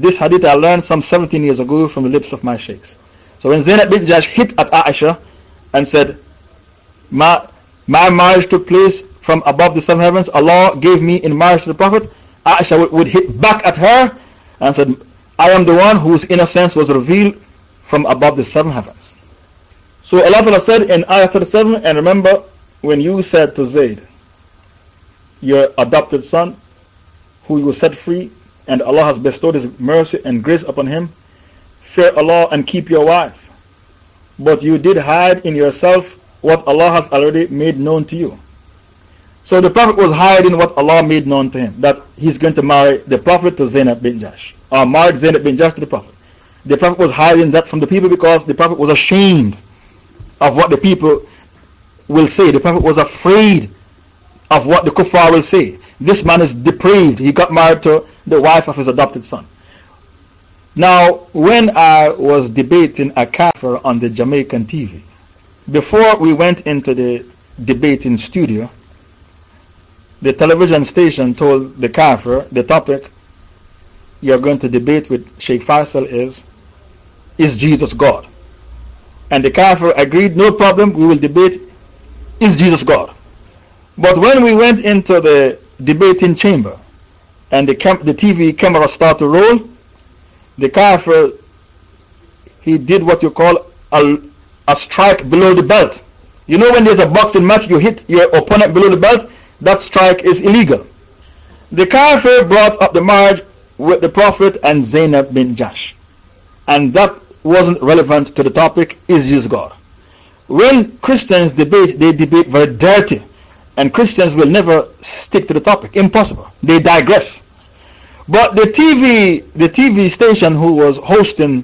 This hadith I learned some 17 years ago from the lips of my sheikhs. So when Zainab bin Jash hit at Aisha and said, Ma, my marriage took place from above the seven heavens. Allah gave me in marriage to the Prophet. Aisha would, would hit back at her and said, I am the one whose innocence was revealed from above the seven heavens. So Allah said in Ayah 37, and remember when you said to Zayd, your adopted son, who you set free, and Allah has bestowed His mercy and grace upon him, fear Allah and keep your wife. But you did hide in yourself what Allah has already made known to you. So the Prophet was hiding what Allah made known to him that he's going to marry the Prophet to Zainab bin Jash, or married Zainab bin Jash to the Prophet. The Prophet was hiding that from the people because the Prophet was ashamed of what the people will say. The Prophet was afraid of what the kuffar will say. This man is depraved. He got married to the wife of his adopted son. Now, when I was debating a kafir on the Jamaican TV, before we went into the debating studio, the television station told the kafir the topic you're going to debate with Sheikh Faisal is Is Jesus God? And the kafir agreed, no problem, we will debate Is Jesus God? But when we went into the debating chamber and the, the TV camera start to roll, the kafir, he did what you call a, a strike below the belt. You know when there's a boxing match, you hit your opponent below the belt, that strike is illegal. The kafir brought up the marriage with the Prophet and Zainab bin Jash. And that wasn't relevant to the topic, is Jesus God? When Christians debate, they debate very dirty. And Christians will never stick to the topic. Impossible. They digress. But the TV, the TV station who was hosting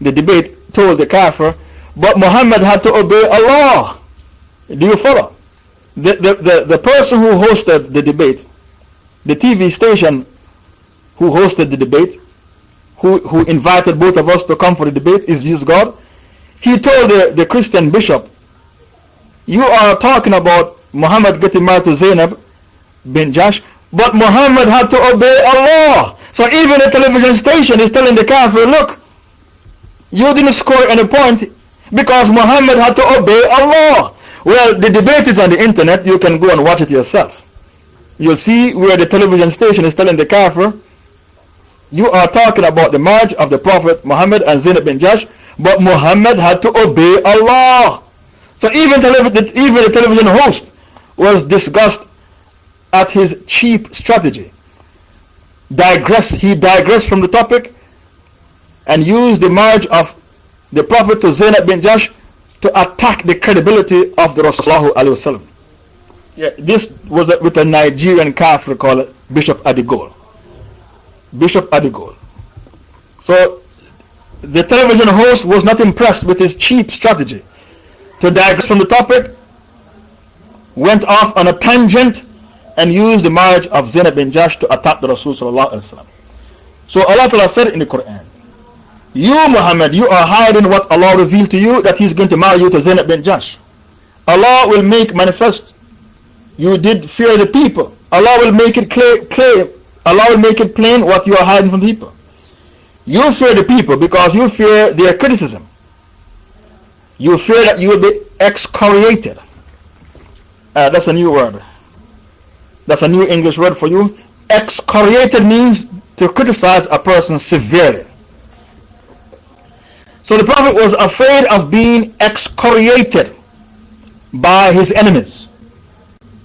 the debate told the kafir, but Muhammad had to obey Allah. Do you follow? The, the, the, the person who hosted the debate, the TV station who hosted the debate, who, who invited both of us to come for the debate, is Jesus God. He told the, the Christian bishop, You are talking about Muhammad getting married to Zainab bin Jash, but Muhammad had to obey Allah. So even the television station is telling the Kafir, Look, you didn't score any point because Muhammad had to obey Allah. Well, the debate is on the internet, you can go and watch it yourself. You'll see where the television station is telling the Kafir, you are talking about the marriage of the Prophet Muhammad and Zainab bin Jash, but Muhammad had to obey Allah. So even, even the television host was disgusted at his cheap strategy. Digress, he digressed from the topic and used the marriage of the Prophet to Zainab bin Jash to attack the credibility of the Rasulullah. Yeah, this was with a Nigerian Kafir called Bishop Adigol. Bishop Adigol. So the television host was not impressed with his cheap strategy. To digress from the topic, went off on a tangent and used the marriage of Zainab bin Jash to attack the Rasul. So Allah Ta'ala said in the Quran, You Muhammad, you are hiding what Allah revealed to you that He is going to marry you to Zainab bin Jash. Allah will make manifest. You did fear the people. Allah will make it clear, clear Allah will make it plain what you are hiding from people. You fear the people because you fear their criticism. You fear that you will be excoriated. Uh, that's a new word. That's a new English word for you. Excoriated means to criticize a person severely. So the Prophet was afraid of being excoriated by his enemies.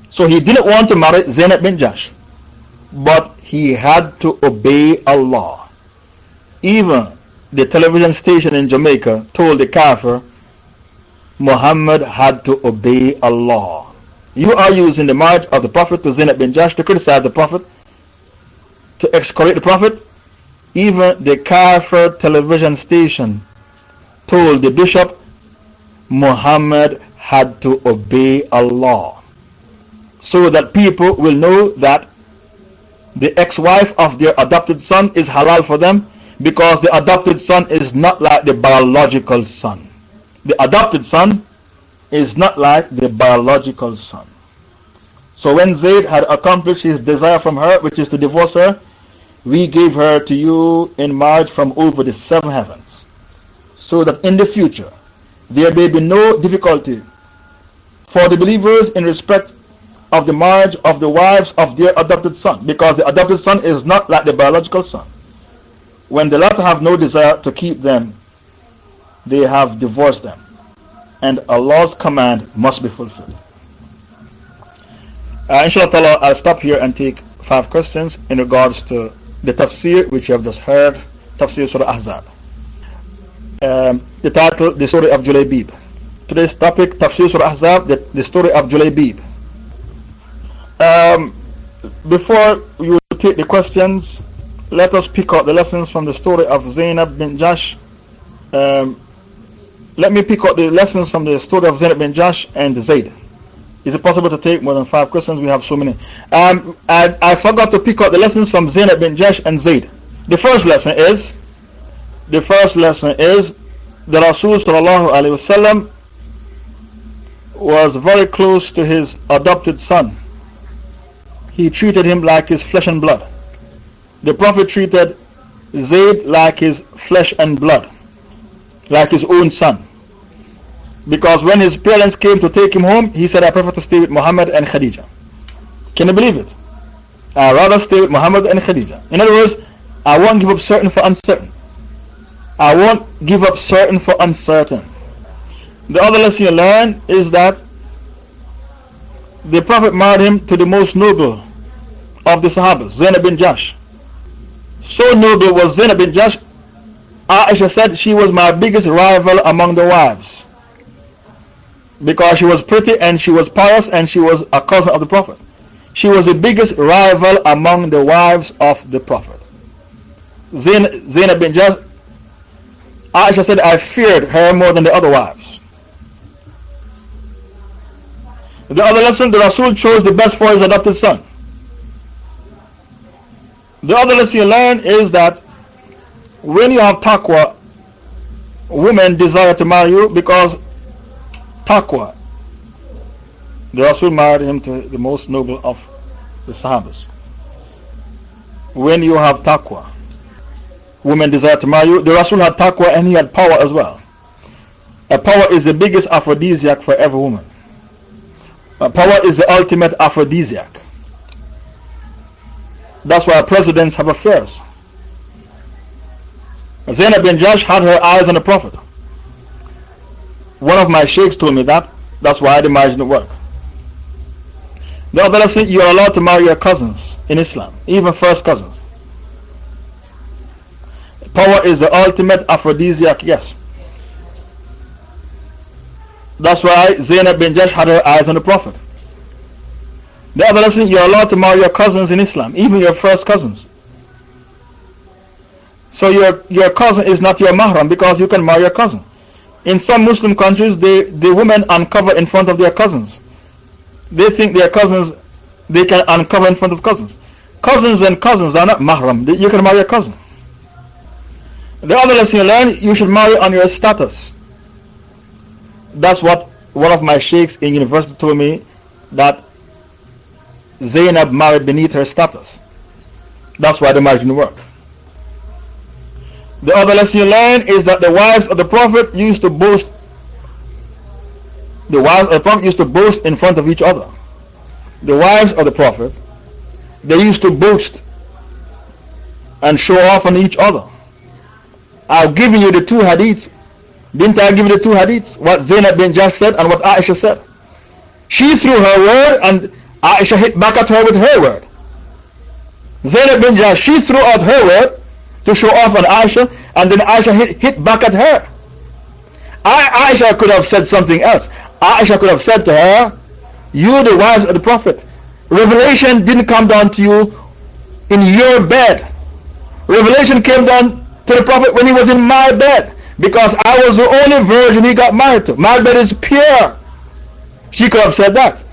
So he didn't want to marry Zainab bin Jash. But he had to obey Allah. Even the television station in Jamaica told the Kafir Muhammad had to obey Allah. You are using the marriage of the Prophet to Zainab bin Jash to criticize the Prophet, to excoriate the Prophet. Even the Kafir television station told the bishop Muhammad had to obey Allah. So that people will know that the ex-wife of their adopted son is halal for them because the adopted son is not like the biological son. The adopted son is not like the biological son. So when Zayd had accomplished his desire from her, which is to divorce her, we gave her to you in marriage from over the seven heavens, so that in the future there may be no difficulty for the believers in respect of the marriage of the wives of their adopted son, because the adopted son is not like the biological son. When the latter have no desire to keep them, they have divorced them, and Allah's command must be fulfilled. Uh, inshallah, I'll stop here and take five questions in regards to the tafsir which you have just heard, tafsir Surah Ahzab. Um, the title, The Story of Julaybib. Today's topic, tafsir Surah Ahzab, the, the story of Julaybib. Um, before you take the questions, let us pick out the lessons from the story of Zainab bin Jash. Um, let me pick up the lessons from the story of Zainab bin Jash and Zayd. Is it possible to take more than five questions? We have so many. Um, I, I forgot to pick up the lessons from Zainab bin Jash and Zayd. The first lesson is the first lesson is the Rasul wasallam was very close to his adopted son. He treated him like his flesh and blood. The Prophet treated Zayd like his flesh and blood, like his own son. Because when his parents came to take him home, he said, I prefer to stay with Muhammad and Khadija. Can you believe it? i rather stay with Muhammad and Khadija. In other words, I won't give up certain for uncertain. I won't give up certain for uncertain. The other lesson you learn is that the Prophet married him to the most noble of the Sahabas, Zainab bin Jash. So noble was Zainab bin Jash, Aisha said she was my biggest rival among the wives because she was pretty and she was pious and she was a cousin of the Prophet. She was the biggest rival among the wives of the Prophet. Zain, Zainab bin Jash, Aisha said, I feared her more than the other wives. The other lesson, the Rasul chose the best for his adopted son. The other lesson you learn is that when you have taqwa, women desire to marry you because taqwa. The Rasul married him to the most noble of the Sahabas. When you have taqwa, women desire to marry you. The Rasul had taqwa and he had power as well. A power is the biggest aphrodisiac for every woman. A power is the ultimate aphrodisiac. That's why presidents have affairs. Zainab bin Jash had her eyes on the Prophet. One of my sheikhs told me that. That's why the marriage didn't work. The other lesson, you are allowed to marry your cousins in Islam, even first cousins. Power is the ultimate aphrodisiac, yes. That's why Zainab bin Jash had her eyes on the Prophet. The other lesson, you are allowed to marry your cousins in Islam, even your first cousins. So your, your cousin is not your mahram because you can marry your cousin. In some Muslim countries, they, the women uncover in front of their cousins. They think their cousins, they can uncover in front of cousins. Cousins and cousins are not mahram. You can marry a cousin. The other lesson you learn, you should marry on your status. That's what one of my sheikhs in university told me that Zainab married beneath her status. That's why the marriage didn't work. The other lesson you learn is that the wives of the Prophet used to boast. The wives of the Prophet used to boast in front of each other. The wives of the Prophet, they used to boast and show off on each other. I've given you the two hadiths. Didn't I give you the two hadiths? What Zainab bin Jash said and what Aisha said. She threw her word and Aisha hit back at her with her word. Zainab bin Jash, she threw out her word to show off on Aisha, and then Aisha hit, hit back at her. I, Aisha could have said something else. Aisha could have said to her, You, the wives of the Prophet, revelation didn't come down to you in your bed. Revelation came down to the Prophet when he was in my bed because I was the only virgin he got married to. My bed is pure. She could have said that.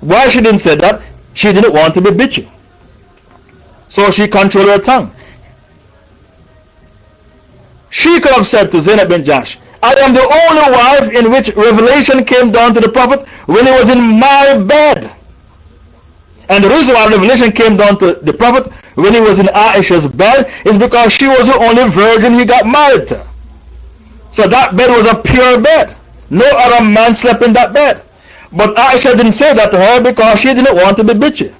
Why she didn't say that? She didn't want to be bitchy. So she controlled her tongue. She could have said to Zainab bin Jash, I am the only wife in which revelation came down to the Prophet when he was in my bed. And the reason why revelation came down to the Prophet when he was in Aisha's bed is because she was the only virgin he got married to. So that bed was a pure bed. No other man slept in that bed. But Aisha didn't say that to her because she didn't want to be bitchy.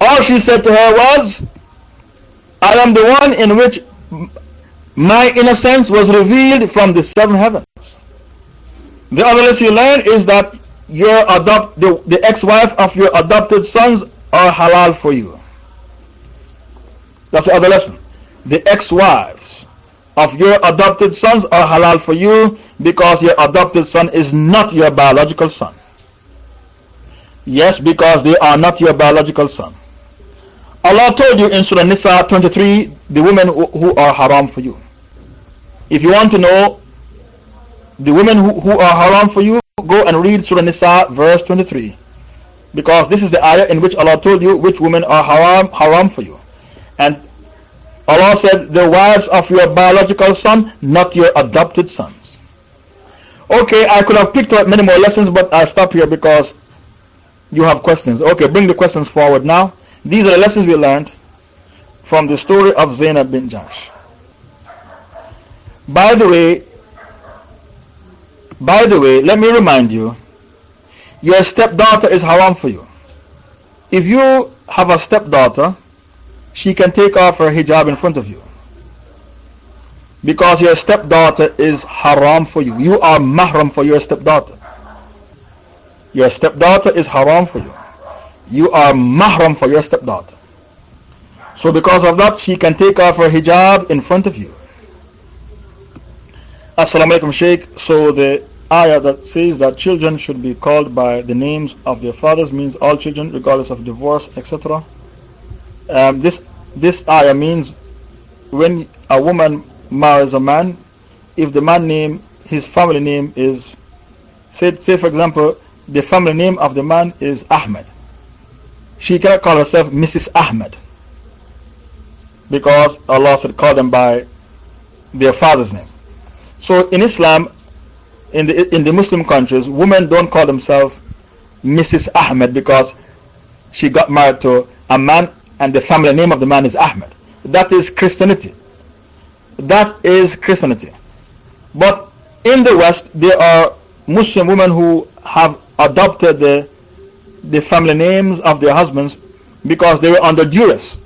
All she said to her was, I am the one in which my innocence was revealed from the seven heavens. The other lesson you learn is that your adopt, the, the ex-wife of your adopted sons are halal for you. That's the other lesson. The ex-wives of your adopted sons are halal for you because your adopted son is not your biological son. Yes, because they are not your biological son. Allah told you in Surah Nisa 23 the women who, are haram for you. If you want to know the women who, who are haram for you, go and read Surah Nisa, verse 23. Because this is the ayah in which Allah told you which women are haram, haram for you. And Allah said, the wives of your biological son, not your adopted sons. Okay, I could have picked up many more lessons, but I'll stop here because you have questions. Okay, bring the questions forward now. These are the lessons we learned from the story of Zainab bin Jahsh. By the way, by the way, let me remind you, your stepdaughter is haram for you. If you have a stepdaughter, she can take off her hijab in front of you. Because your stepdaughter is haram for you. You are mahram for your stepdaughter. Your stepdaughter is haram for you. You are mahram for your stepdaughter. So, because of that, she can take off her hijab in front of you. Assalamu alaikum, Sheikh. So, the ayah that says that children should be called by the names of their fathers means all children, regardless of divorce, etc. Um, this, this ayah means when a woman marries a man, if the man name, his family name is, say, say for example, the family name of the man is Ahmed. She cannot call herself Mrs. Ahmed because Allah said call them by their father's name. So in Islam, in the, in the Muslim countries, women don't call themselves Mrs. Ahmed because she got married to a man and the family name of the man is Ahmed. That is Christianity. That is Christianity. But in the West, there are Muslim women who have adopted the, the family names of their husbands because they were under duress.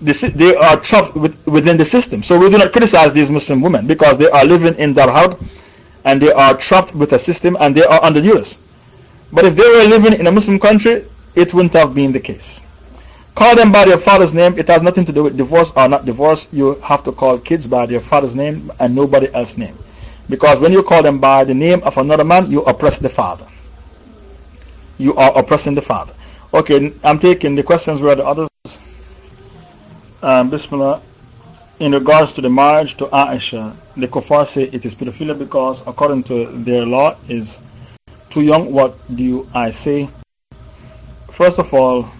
They are trapped within the system. So we do not criticize these Muslim women because they are living in Darhab and they are trapped with a system and they are under duress. But if they were living in a Muslim country, it wouldn't have been the case. Call them by their father's name. It has nothing to do with divorce or not divorce. You have to call kids by their father's name and nobody else's name. Because when you call them by the name of another man, you oppress the father. You are oppressing the father. Okay, I'm taking the questions where the others. Um, Bismillah. In regards to the marriage to Aisha, the Kuffar say it is pedophilia because, according to their law, is too young. What do I say? First of all,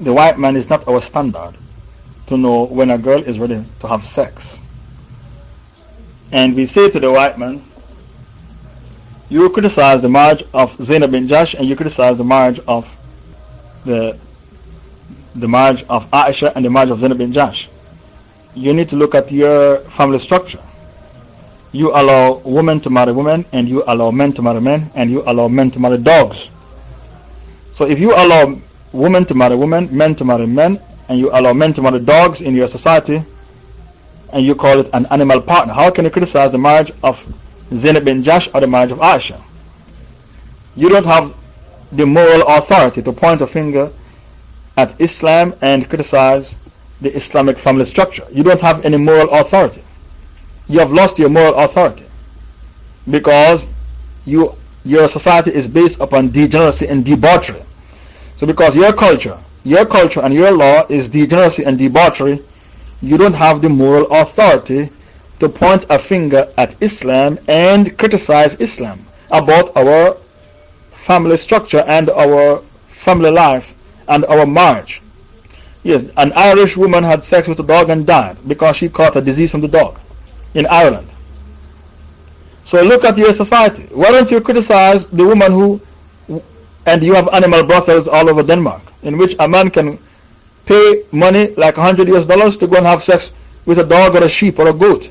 the white man is not our standard to know when a girl is ready to have sex. And we say to the white man, you criticize the marriage of Zainab bin Jahsh and you criticize the marriage of the, the marriage of Aisha and the marriage of Zainab bin Jahsh. You need to look at your family structure. You allow women to marry women and you allow men to marry men and you allow men to marry dogs. So if you allow women to marry women, men to marry men, and you allow men to marry dogs in your society, and you call it an animal partner. How can you criticize the marriage of Zainab bin Jahsh or the marriage of Aisha? You don't have the moral authority to point a finger at Islam and criticize the Islamic family structure. You don't have any moral authority. You have lost your moral authority because you, your society is based upon degeneracy and debauchery. So, because your culture, your culture and your law is degeneracy and debauchery, you don't have the moral authority to point a finger at Islam and criticize Islam about our family structure and our family life and our marriage. Yes, an Irish woman had sex with a dog and died because she caught a disease from the dog in Ireland. So look at your society. Why don't you criticize the woman who, and you have animal brothels all over Denmark, in which a man can pay money like 100 US dollars to go and have sex with a dog or a sheep or a goat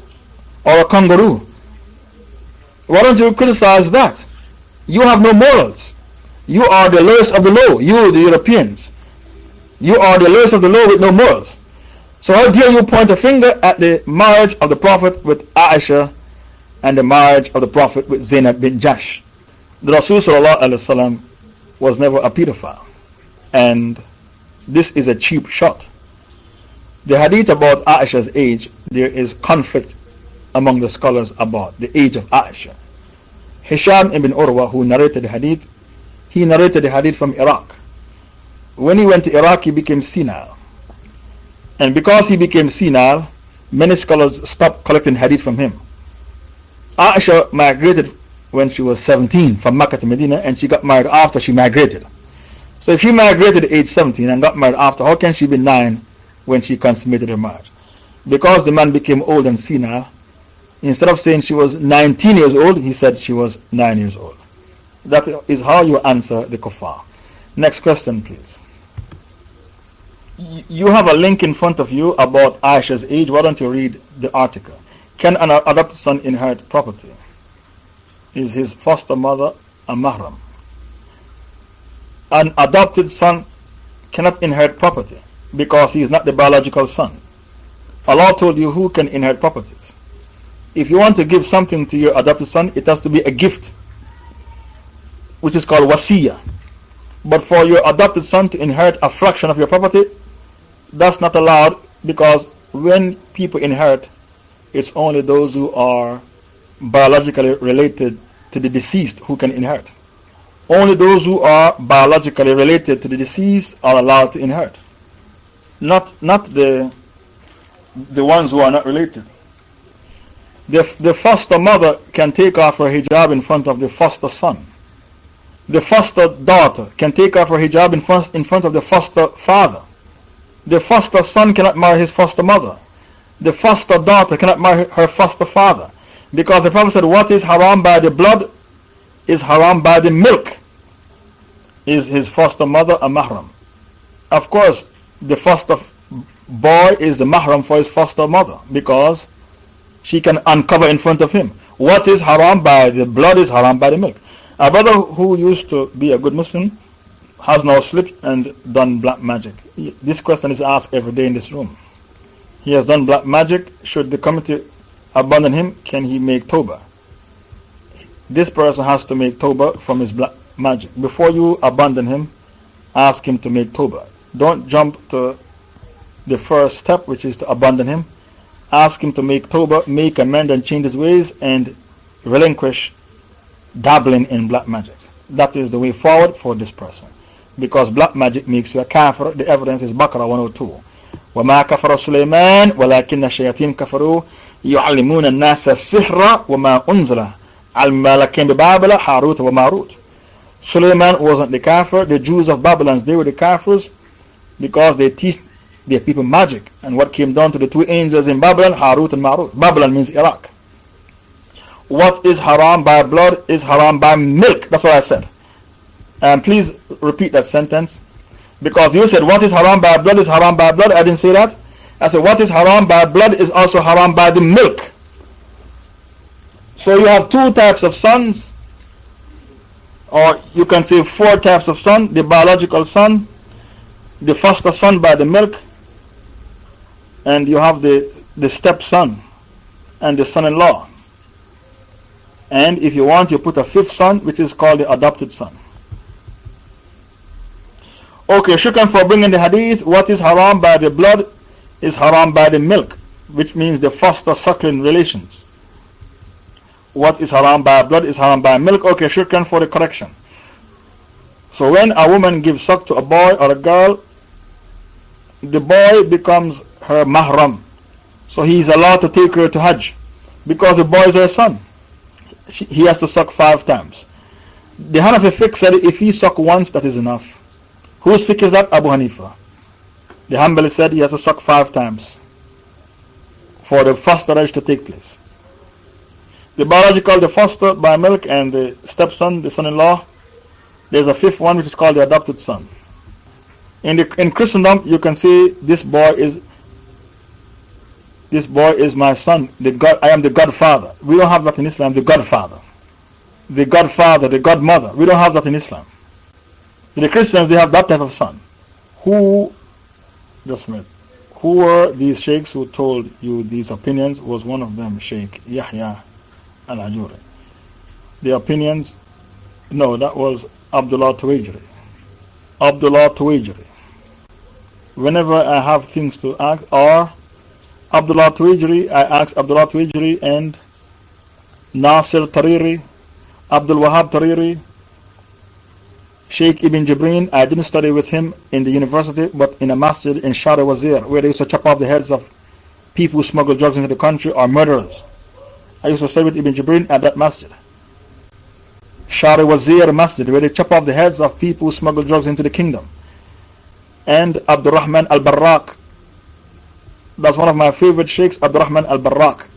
or a kangaroo. Why don't you criticize that? You have no morals. You are the lowest of the low, you, the Europeans. You are the lowest of the low with no morals. So, how dare you point a finger at the marriage of the Prophet with Aisha and the marriage of the Prophet with Zainab bin Jahsh? The Rasul was never a pedophile. And this is a cheap shot. The hadith about Aisha's age, there is conflict among the scholars about the age of Aisha. Hisham ibn Urwa, who narrated the hadith, he narrated the hadith from Iraq. When he went to Iraq, he became senile. And because he became senile, many scholars stopped collecting hadith from him. Aisha migrated when she was 17 from Mecca to Medina and she got married after she migrated. So if she migrated at age 17 and got married after, how can she be 9 when she consummated her marriage? Because the man became old and senile, instead of saying she was 19 years old, he said she was 9 years old. That is how you answer the kuffar. Next question, please. You have a link in front of you about Aisha's age. Why don't you read the article? Can an adopted son inherit property? Is his foster mother a mahram? An adopted son cannot inherit property because he is not the biological son. Allah told you who can inherit properties. If you want to give something to your adopted son, it has to be a gift, which is called wasiya. But for your adopted son to inherit a fraction of your property, that's not allowed because when people inherit, it's only those who are biologically related to the deceased who can inherit. Only those who are biologically related to the deceased are allowed to inherit. Not, not the, the ones who are not related. The, the foster mother can take off her hijab in front of the foster son. The foster daughter can take off her hijab in front, in front of the foster father. The foster son cannot marry his foster mother. The foster daughter cannot marry her foster father. Because the Prophet said, What is haram by the blood is haram by the milk. Is his foster mother a mahram? Of course, the foster boy is the mahram for his foster mother because she can uncover in front of him. What is haram by the blood is haram by the milk. A brother who used to be a good Muslim has now slipped and done black magic. This question is asked every day in this room. He has done black magic. Should the committee abandon him, can he make tawbah? This person has to make tawbah from his black magic. Before you abandon him, ask him to make tawbah. Don't jump to the first step, which is to abandon him Ask him to make Toba, make amend and change his ways, and relinquish dabbling in black magic. That is the way forward for this person. Because black magic makes you a kafir. The evidence is Baqarah 102. وما كفر سليمان ولكن الشياطين كفروا يعلمون الناس السحر وما أنزل على الملكين ببابل هاروت وماروت Suleiman wasn't the kafir. The Jews of Babylon, they were the kafirs because they teach their people magic. And what came down to the two angels in Babylon, Harut and Marut. Babylon means Iraq. What is haram by blood is haram by milk. That's what I said. And please repeat that sentence. Because you said what is haram by blood is haram by blood. I didn't say that. I said what is haram by blood is also haram by the milk. So you have two types of sons, or you can say four types of son the biological son, the foster son by the milk, and you have the, the stepson and the son in law. And if you want, you put a fifth son, which is called the adopted son. Okay, shukran for bringing the hadith. What is haram by the blood is haram by the milk, which means the foster suckling relations. What is haram by blood is haram by milk. Okay, shukran for the correction. So when a woman gives suck to a boy or a girl, the boy becomes her mahram. So he is allowed to take her to Hajj because the boy is her son. He has to suck five times. The Hanafi fiqh said if he suck once, that is enough. Whose fiqh is that? Abu Hanifa. The Hanbali said he has to suck five times for the fosterage to take place. The biological, the foster by milk, and the stepson, the son in law, there's a fifth one which is called the adopted son. In, the, in Christendom, you can say this boy is this boy is my son. The God, I am the godfather. We don't have that in Islam, the godfather. The godfather, the godmother. We don't have that in Islam. So the Christians, they have that type of son. Who, just a minute, who were these sheikhs who told you these opinions? Was one of them Sheikh Yahya al Hajuri. The opinions, no, that was Abdullah Tuwajiri. Abdullah Tuwajiri. Whenever I have things to ask, or Abdullah Tuwajiri, I ask Abdullah Tuwajiri and Nasir Tariri, Abdul Wahab Tariri, Sheikh Ibn Jibreen, I didn't study with him in the university, but in a masjid in Shara Wazir, where they used to chop off the heads of people who smuggle drugs into the country or murderers. I used to study with Ibn Jibrin at that masjid. Shari Wazir Masjid, where they chop off the heads of people who smuggle drugs into the kingdom. And Abdurrahman al Barraq. That's one of my favorite sheikhs, Abdurrahman al Barak.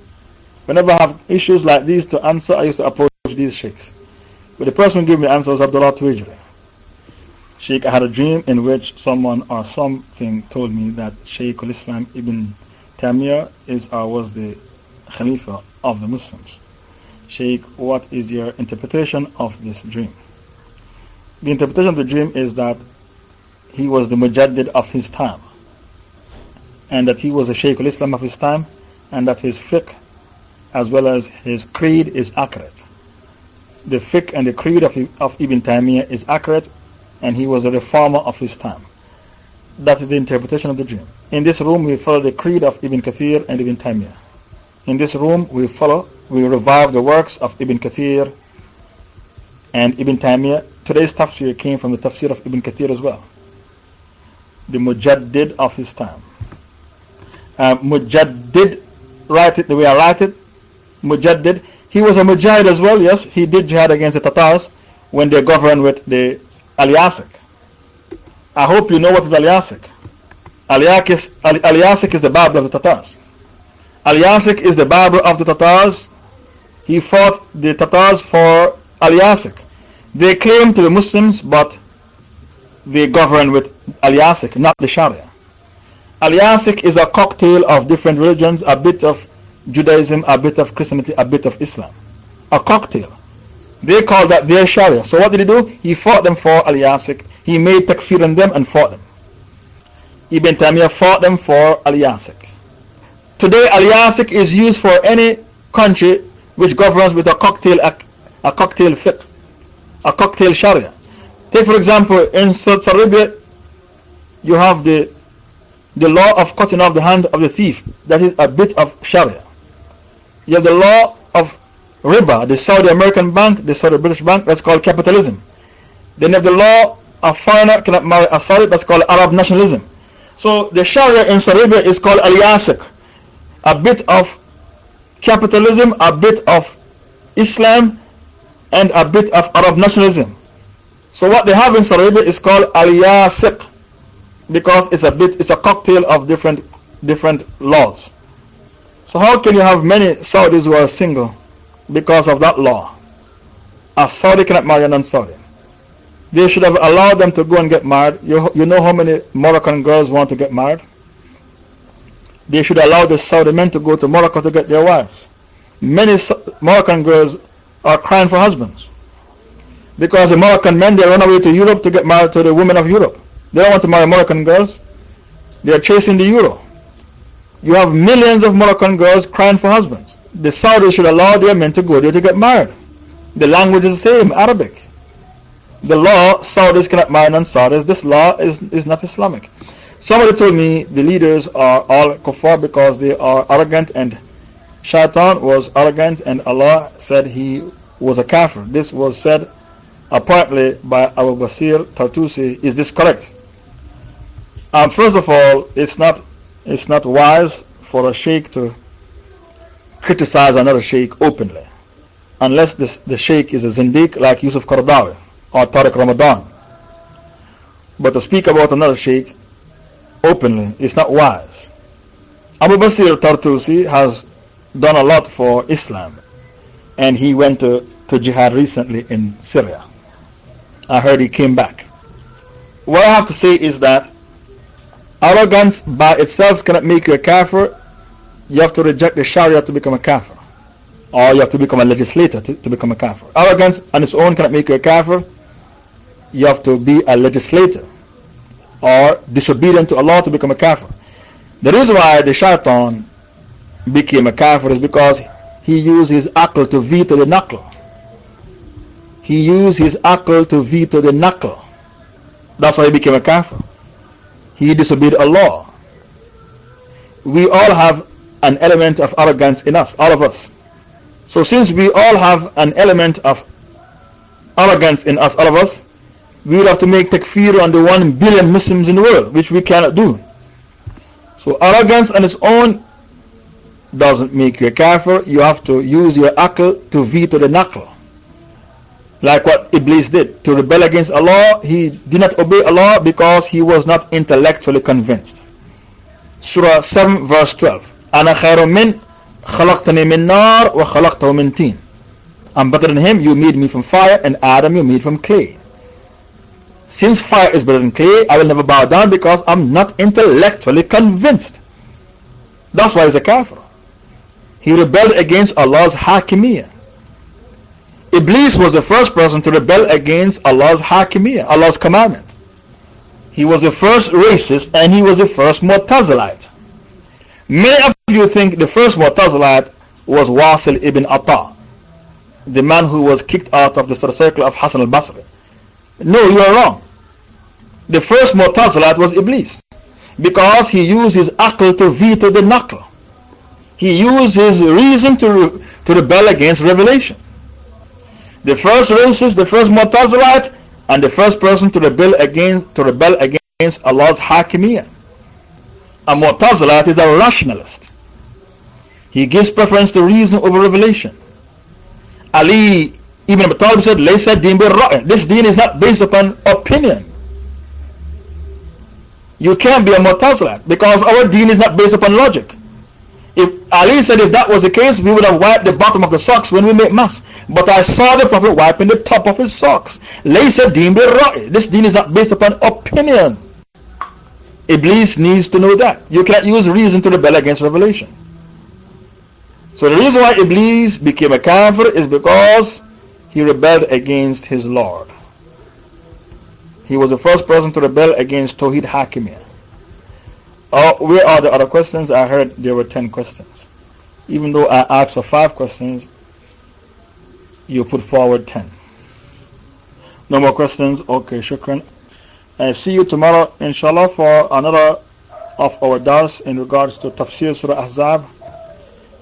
Whenever I have issues like these to answer, I used to approach these sheikhs. But the person who gave me the answer was Abdullah Tuwajri. Sheikh, I had a dream in which someone or something told me that Shaykh al Islam ibn Taymiyyah is or was the Khalifa of the Muslims. Sheikh, what is your interpretation of this dream? The interpretation of the dream is that he was the Mujaddid of his time, and that he was a Shaykh al Islam of his time, and that his fiqh as well as his creed is accurate. The fiqh and the creed of, of Ibn Taymiyyah is accurate, and he was a reformer of his time. That is the interpretation of the dream. In this room, we follow the creed of Ibn Kathir and Ibn Taymiyyah. In this room, we follow we revive the works of Ibn Kathir and Ibn Taymiyyah. Today's tafsir came from the tafsir of Ibn Kathir as well. The Mujaddid of his time. Uh, Mujaddid, write it the way I write it. Mujaddid. He was a Mujahid as well, yes. He did jihad against the Tatars when they governed with the Al-Yasik. I hope you know what is Al-Yasik. Al-Yasik is the Bible of the Tatars. Al-Yasik is the Bible of the Tatars he fought the Tatars for Al-Yasik. They came to the Muslims, but they govern with Al-Yasik, not the Sharia. Al-Yasik is a cocktail of different religions, a bit of Judaism, a bit of Christianity, a bit of Islam. A cocktail. They call that their Sharia. So what did he do? He fought them for Al-Yasik. He made takfir on them and fought them. Ibn Taymiyyah fought them for Al-Yasik. Today Al-Yasik is used for any country which governs with a cocktail, a, a cocktail fiqh, a cocktail sharia. Take for example, in Saudi Arabia, you have the, the law of cutting off the hand of the thief. That is a bit of sharia. You have the law of riba, the Saudi American bank, the Saudi British bank, that's called capitalism. Then you have the law of foreigner cannot marry a Saudi, that's called Arab nationalism. So the Sharia in Saudi Arabia is called Al Yasik, a bit of capitalism, a bit of Islam, and a bit of Arab nationalism. So what they have in Saudi Arabia is called al because it's a bit, it's a cocktail of different, different laws. So how can you have many Saudis who are single because of that law? A Saudi cannot marry a non-Saudi. They should have allowed them to go and get married. You, you know how many Moroccan girls want to get married? they should allow the Saudi men to go to Morocco to get their wives. Many Moroccan girls are crying for husbands. Because the Moroccan men, they run away to Europe to get married to the women of Europe. They don't want to marry Moroccan girls. They are chasing the euro. You have millions of Moroccan girls crying for husbands. The Saudis should allow their men to go there to get married. The language is the same, Arabic. The law, Saudis cannot marry non-Saudis. This law is, is not Islamic. Somebody told me the leaders are all kuffar because they are arrogant and Shaitan was arrogant and Allah said he was a kafir. This was said apparently by Abu Basir Tartusi. Is this correct? Um, first of all, it's not, it's not wise for a sheikh to criticize another sheikh openly. Unless this, the sheikh is a zindiq like Yusuf Qaradawi or Tariq Ramadan. But to speak about another sheikh openly is not wise. Abu Basir Tartusi has done a lot for Islam and he went to, to jihad recently in Syria. I heard he came back. What I have to say is that arrogance by itself cannot make you a kafir. You have to reject the Sharia to become a kafir. Or you have to become a legislator to, to become a kafir. Arrogance on its own cannot make you a kafir. You have to be a legislator or disobedient to Allah to become a kafir. The reason why the shaitan became a kafir is because he used his akal to veto the naql. He used his akal to veto the naql. That's why he became a kafir. He disobeyed Allah. We all have an element of arrogance in us, all of us. So, since we all have an element of arrogance in us, all of us, we will have to make takfir on the 1 billion Muslims in the world, which we cannot do. So, arrogance on its own doesn't make you a kafir. You have to use your akal to veto the naql Like what Iblis did. To rebel against Allah, he did not obey Allah because he was not intellectually convinced. Surah 7 verse 12. أنا خير من خلقتني من نار وخلقته من تين. I'm better than him, you made me from fire, and Adam you made from clay. Since fire is better than clay, I will never bow down because I'm not intellectually convinced. That's why he's a kafir. He rebelled against Allah's hakimiyah. Iblis was the first person to rebel against Allah's hakimiyah, Allah's commandment. He was the first racist and he was the first Mu'tazilite. Many of you think the first Mu'tazilite was Wasil ibn Atta, the man who was kicked out of the circle of Hassan al Basri. No, you are wrong. The first Mu'tazilite was Iblis because he used his akal to veto the naql. He used his reason to, to rebel against revelation. The first racist, the first Mu'tazilite, and the first person to rebel against, to rebel against Allah's Hakimiyah. A Mu'tazilite is a rationalist. He gives preference to reason over revelation. Ali Ibn Abi Talib said, Laysa deen This deen is not based upon opinion. You can't be a Mu'tazilite because our deen is not based upon logic. If Ali said if that was the case, we would have wiped the bottom of the socks when we make masah. But I saw the Prophet wiping the top of his socks. Laysa deen This deen is not based upon opinion. Iblis needs to know that. You can't use reason to rebel against revelation. So the reason why Iblis became a kafir is because he rebelled against his Lord. He was the first person to rebel against Tawhid Hakimiyah. Oh, where are the other questions? I heard there were 10 questions. Even though I asked for 5 questions, you put forward 10. No more questions? Okay, shukran. I see you tomorrow, inshallah, for another of our dars in regards to Tafsir Surah Ahzab.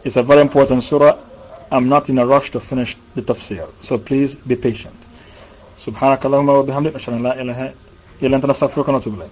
It's a very important surah. I'm not in a rush to finish the tafsir. So please be patient. سبحانك اللهم وبحمدك أشهد أن لا إله إلا أنت نستغفرك ونتوب إليك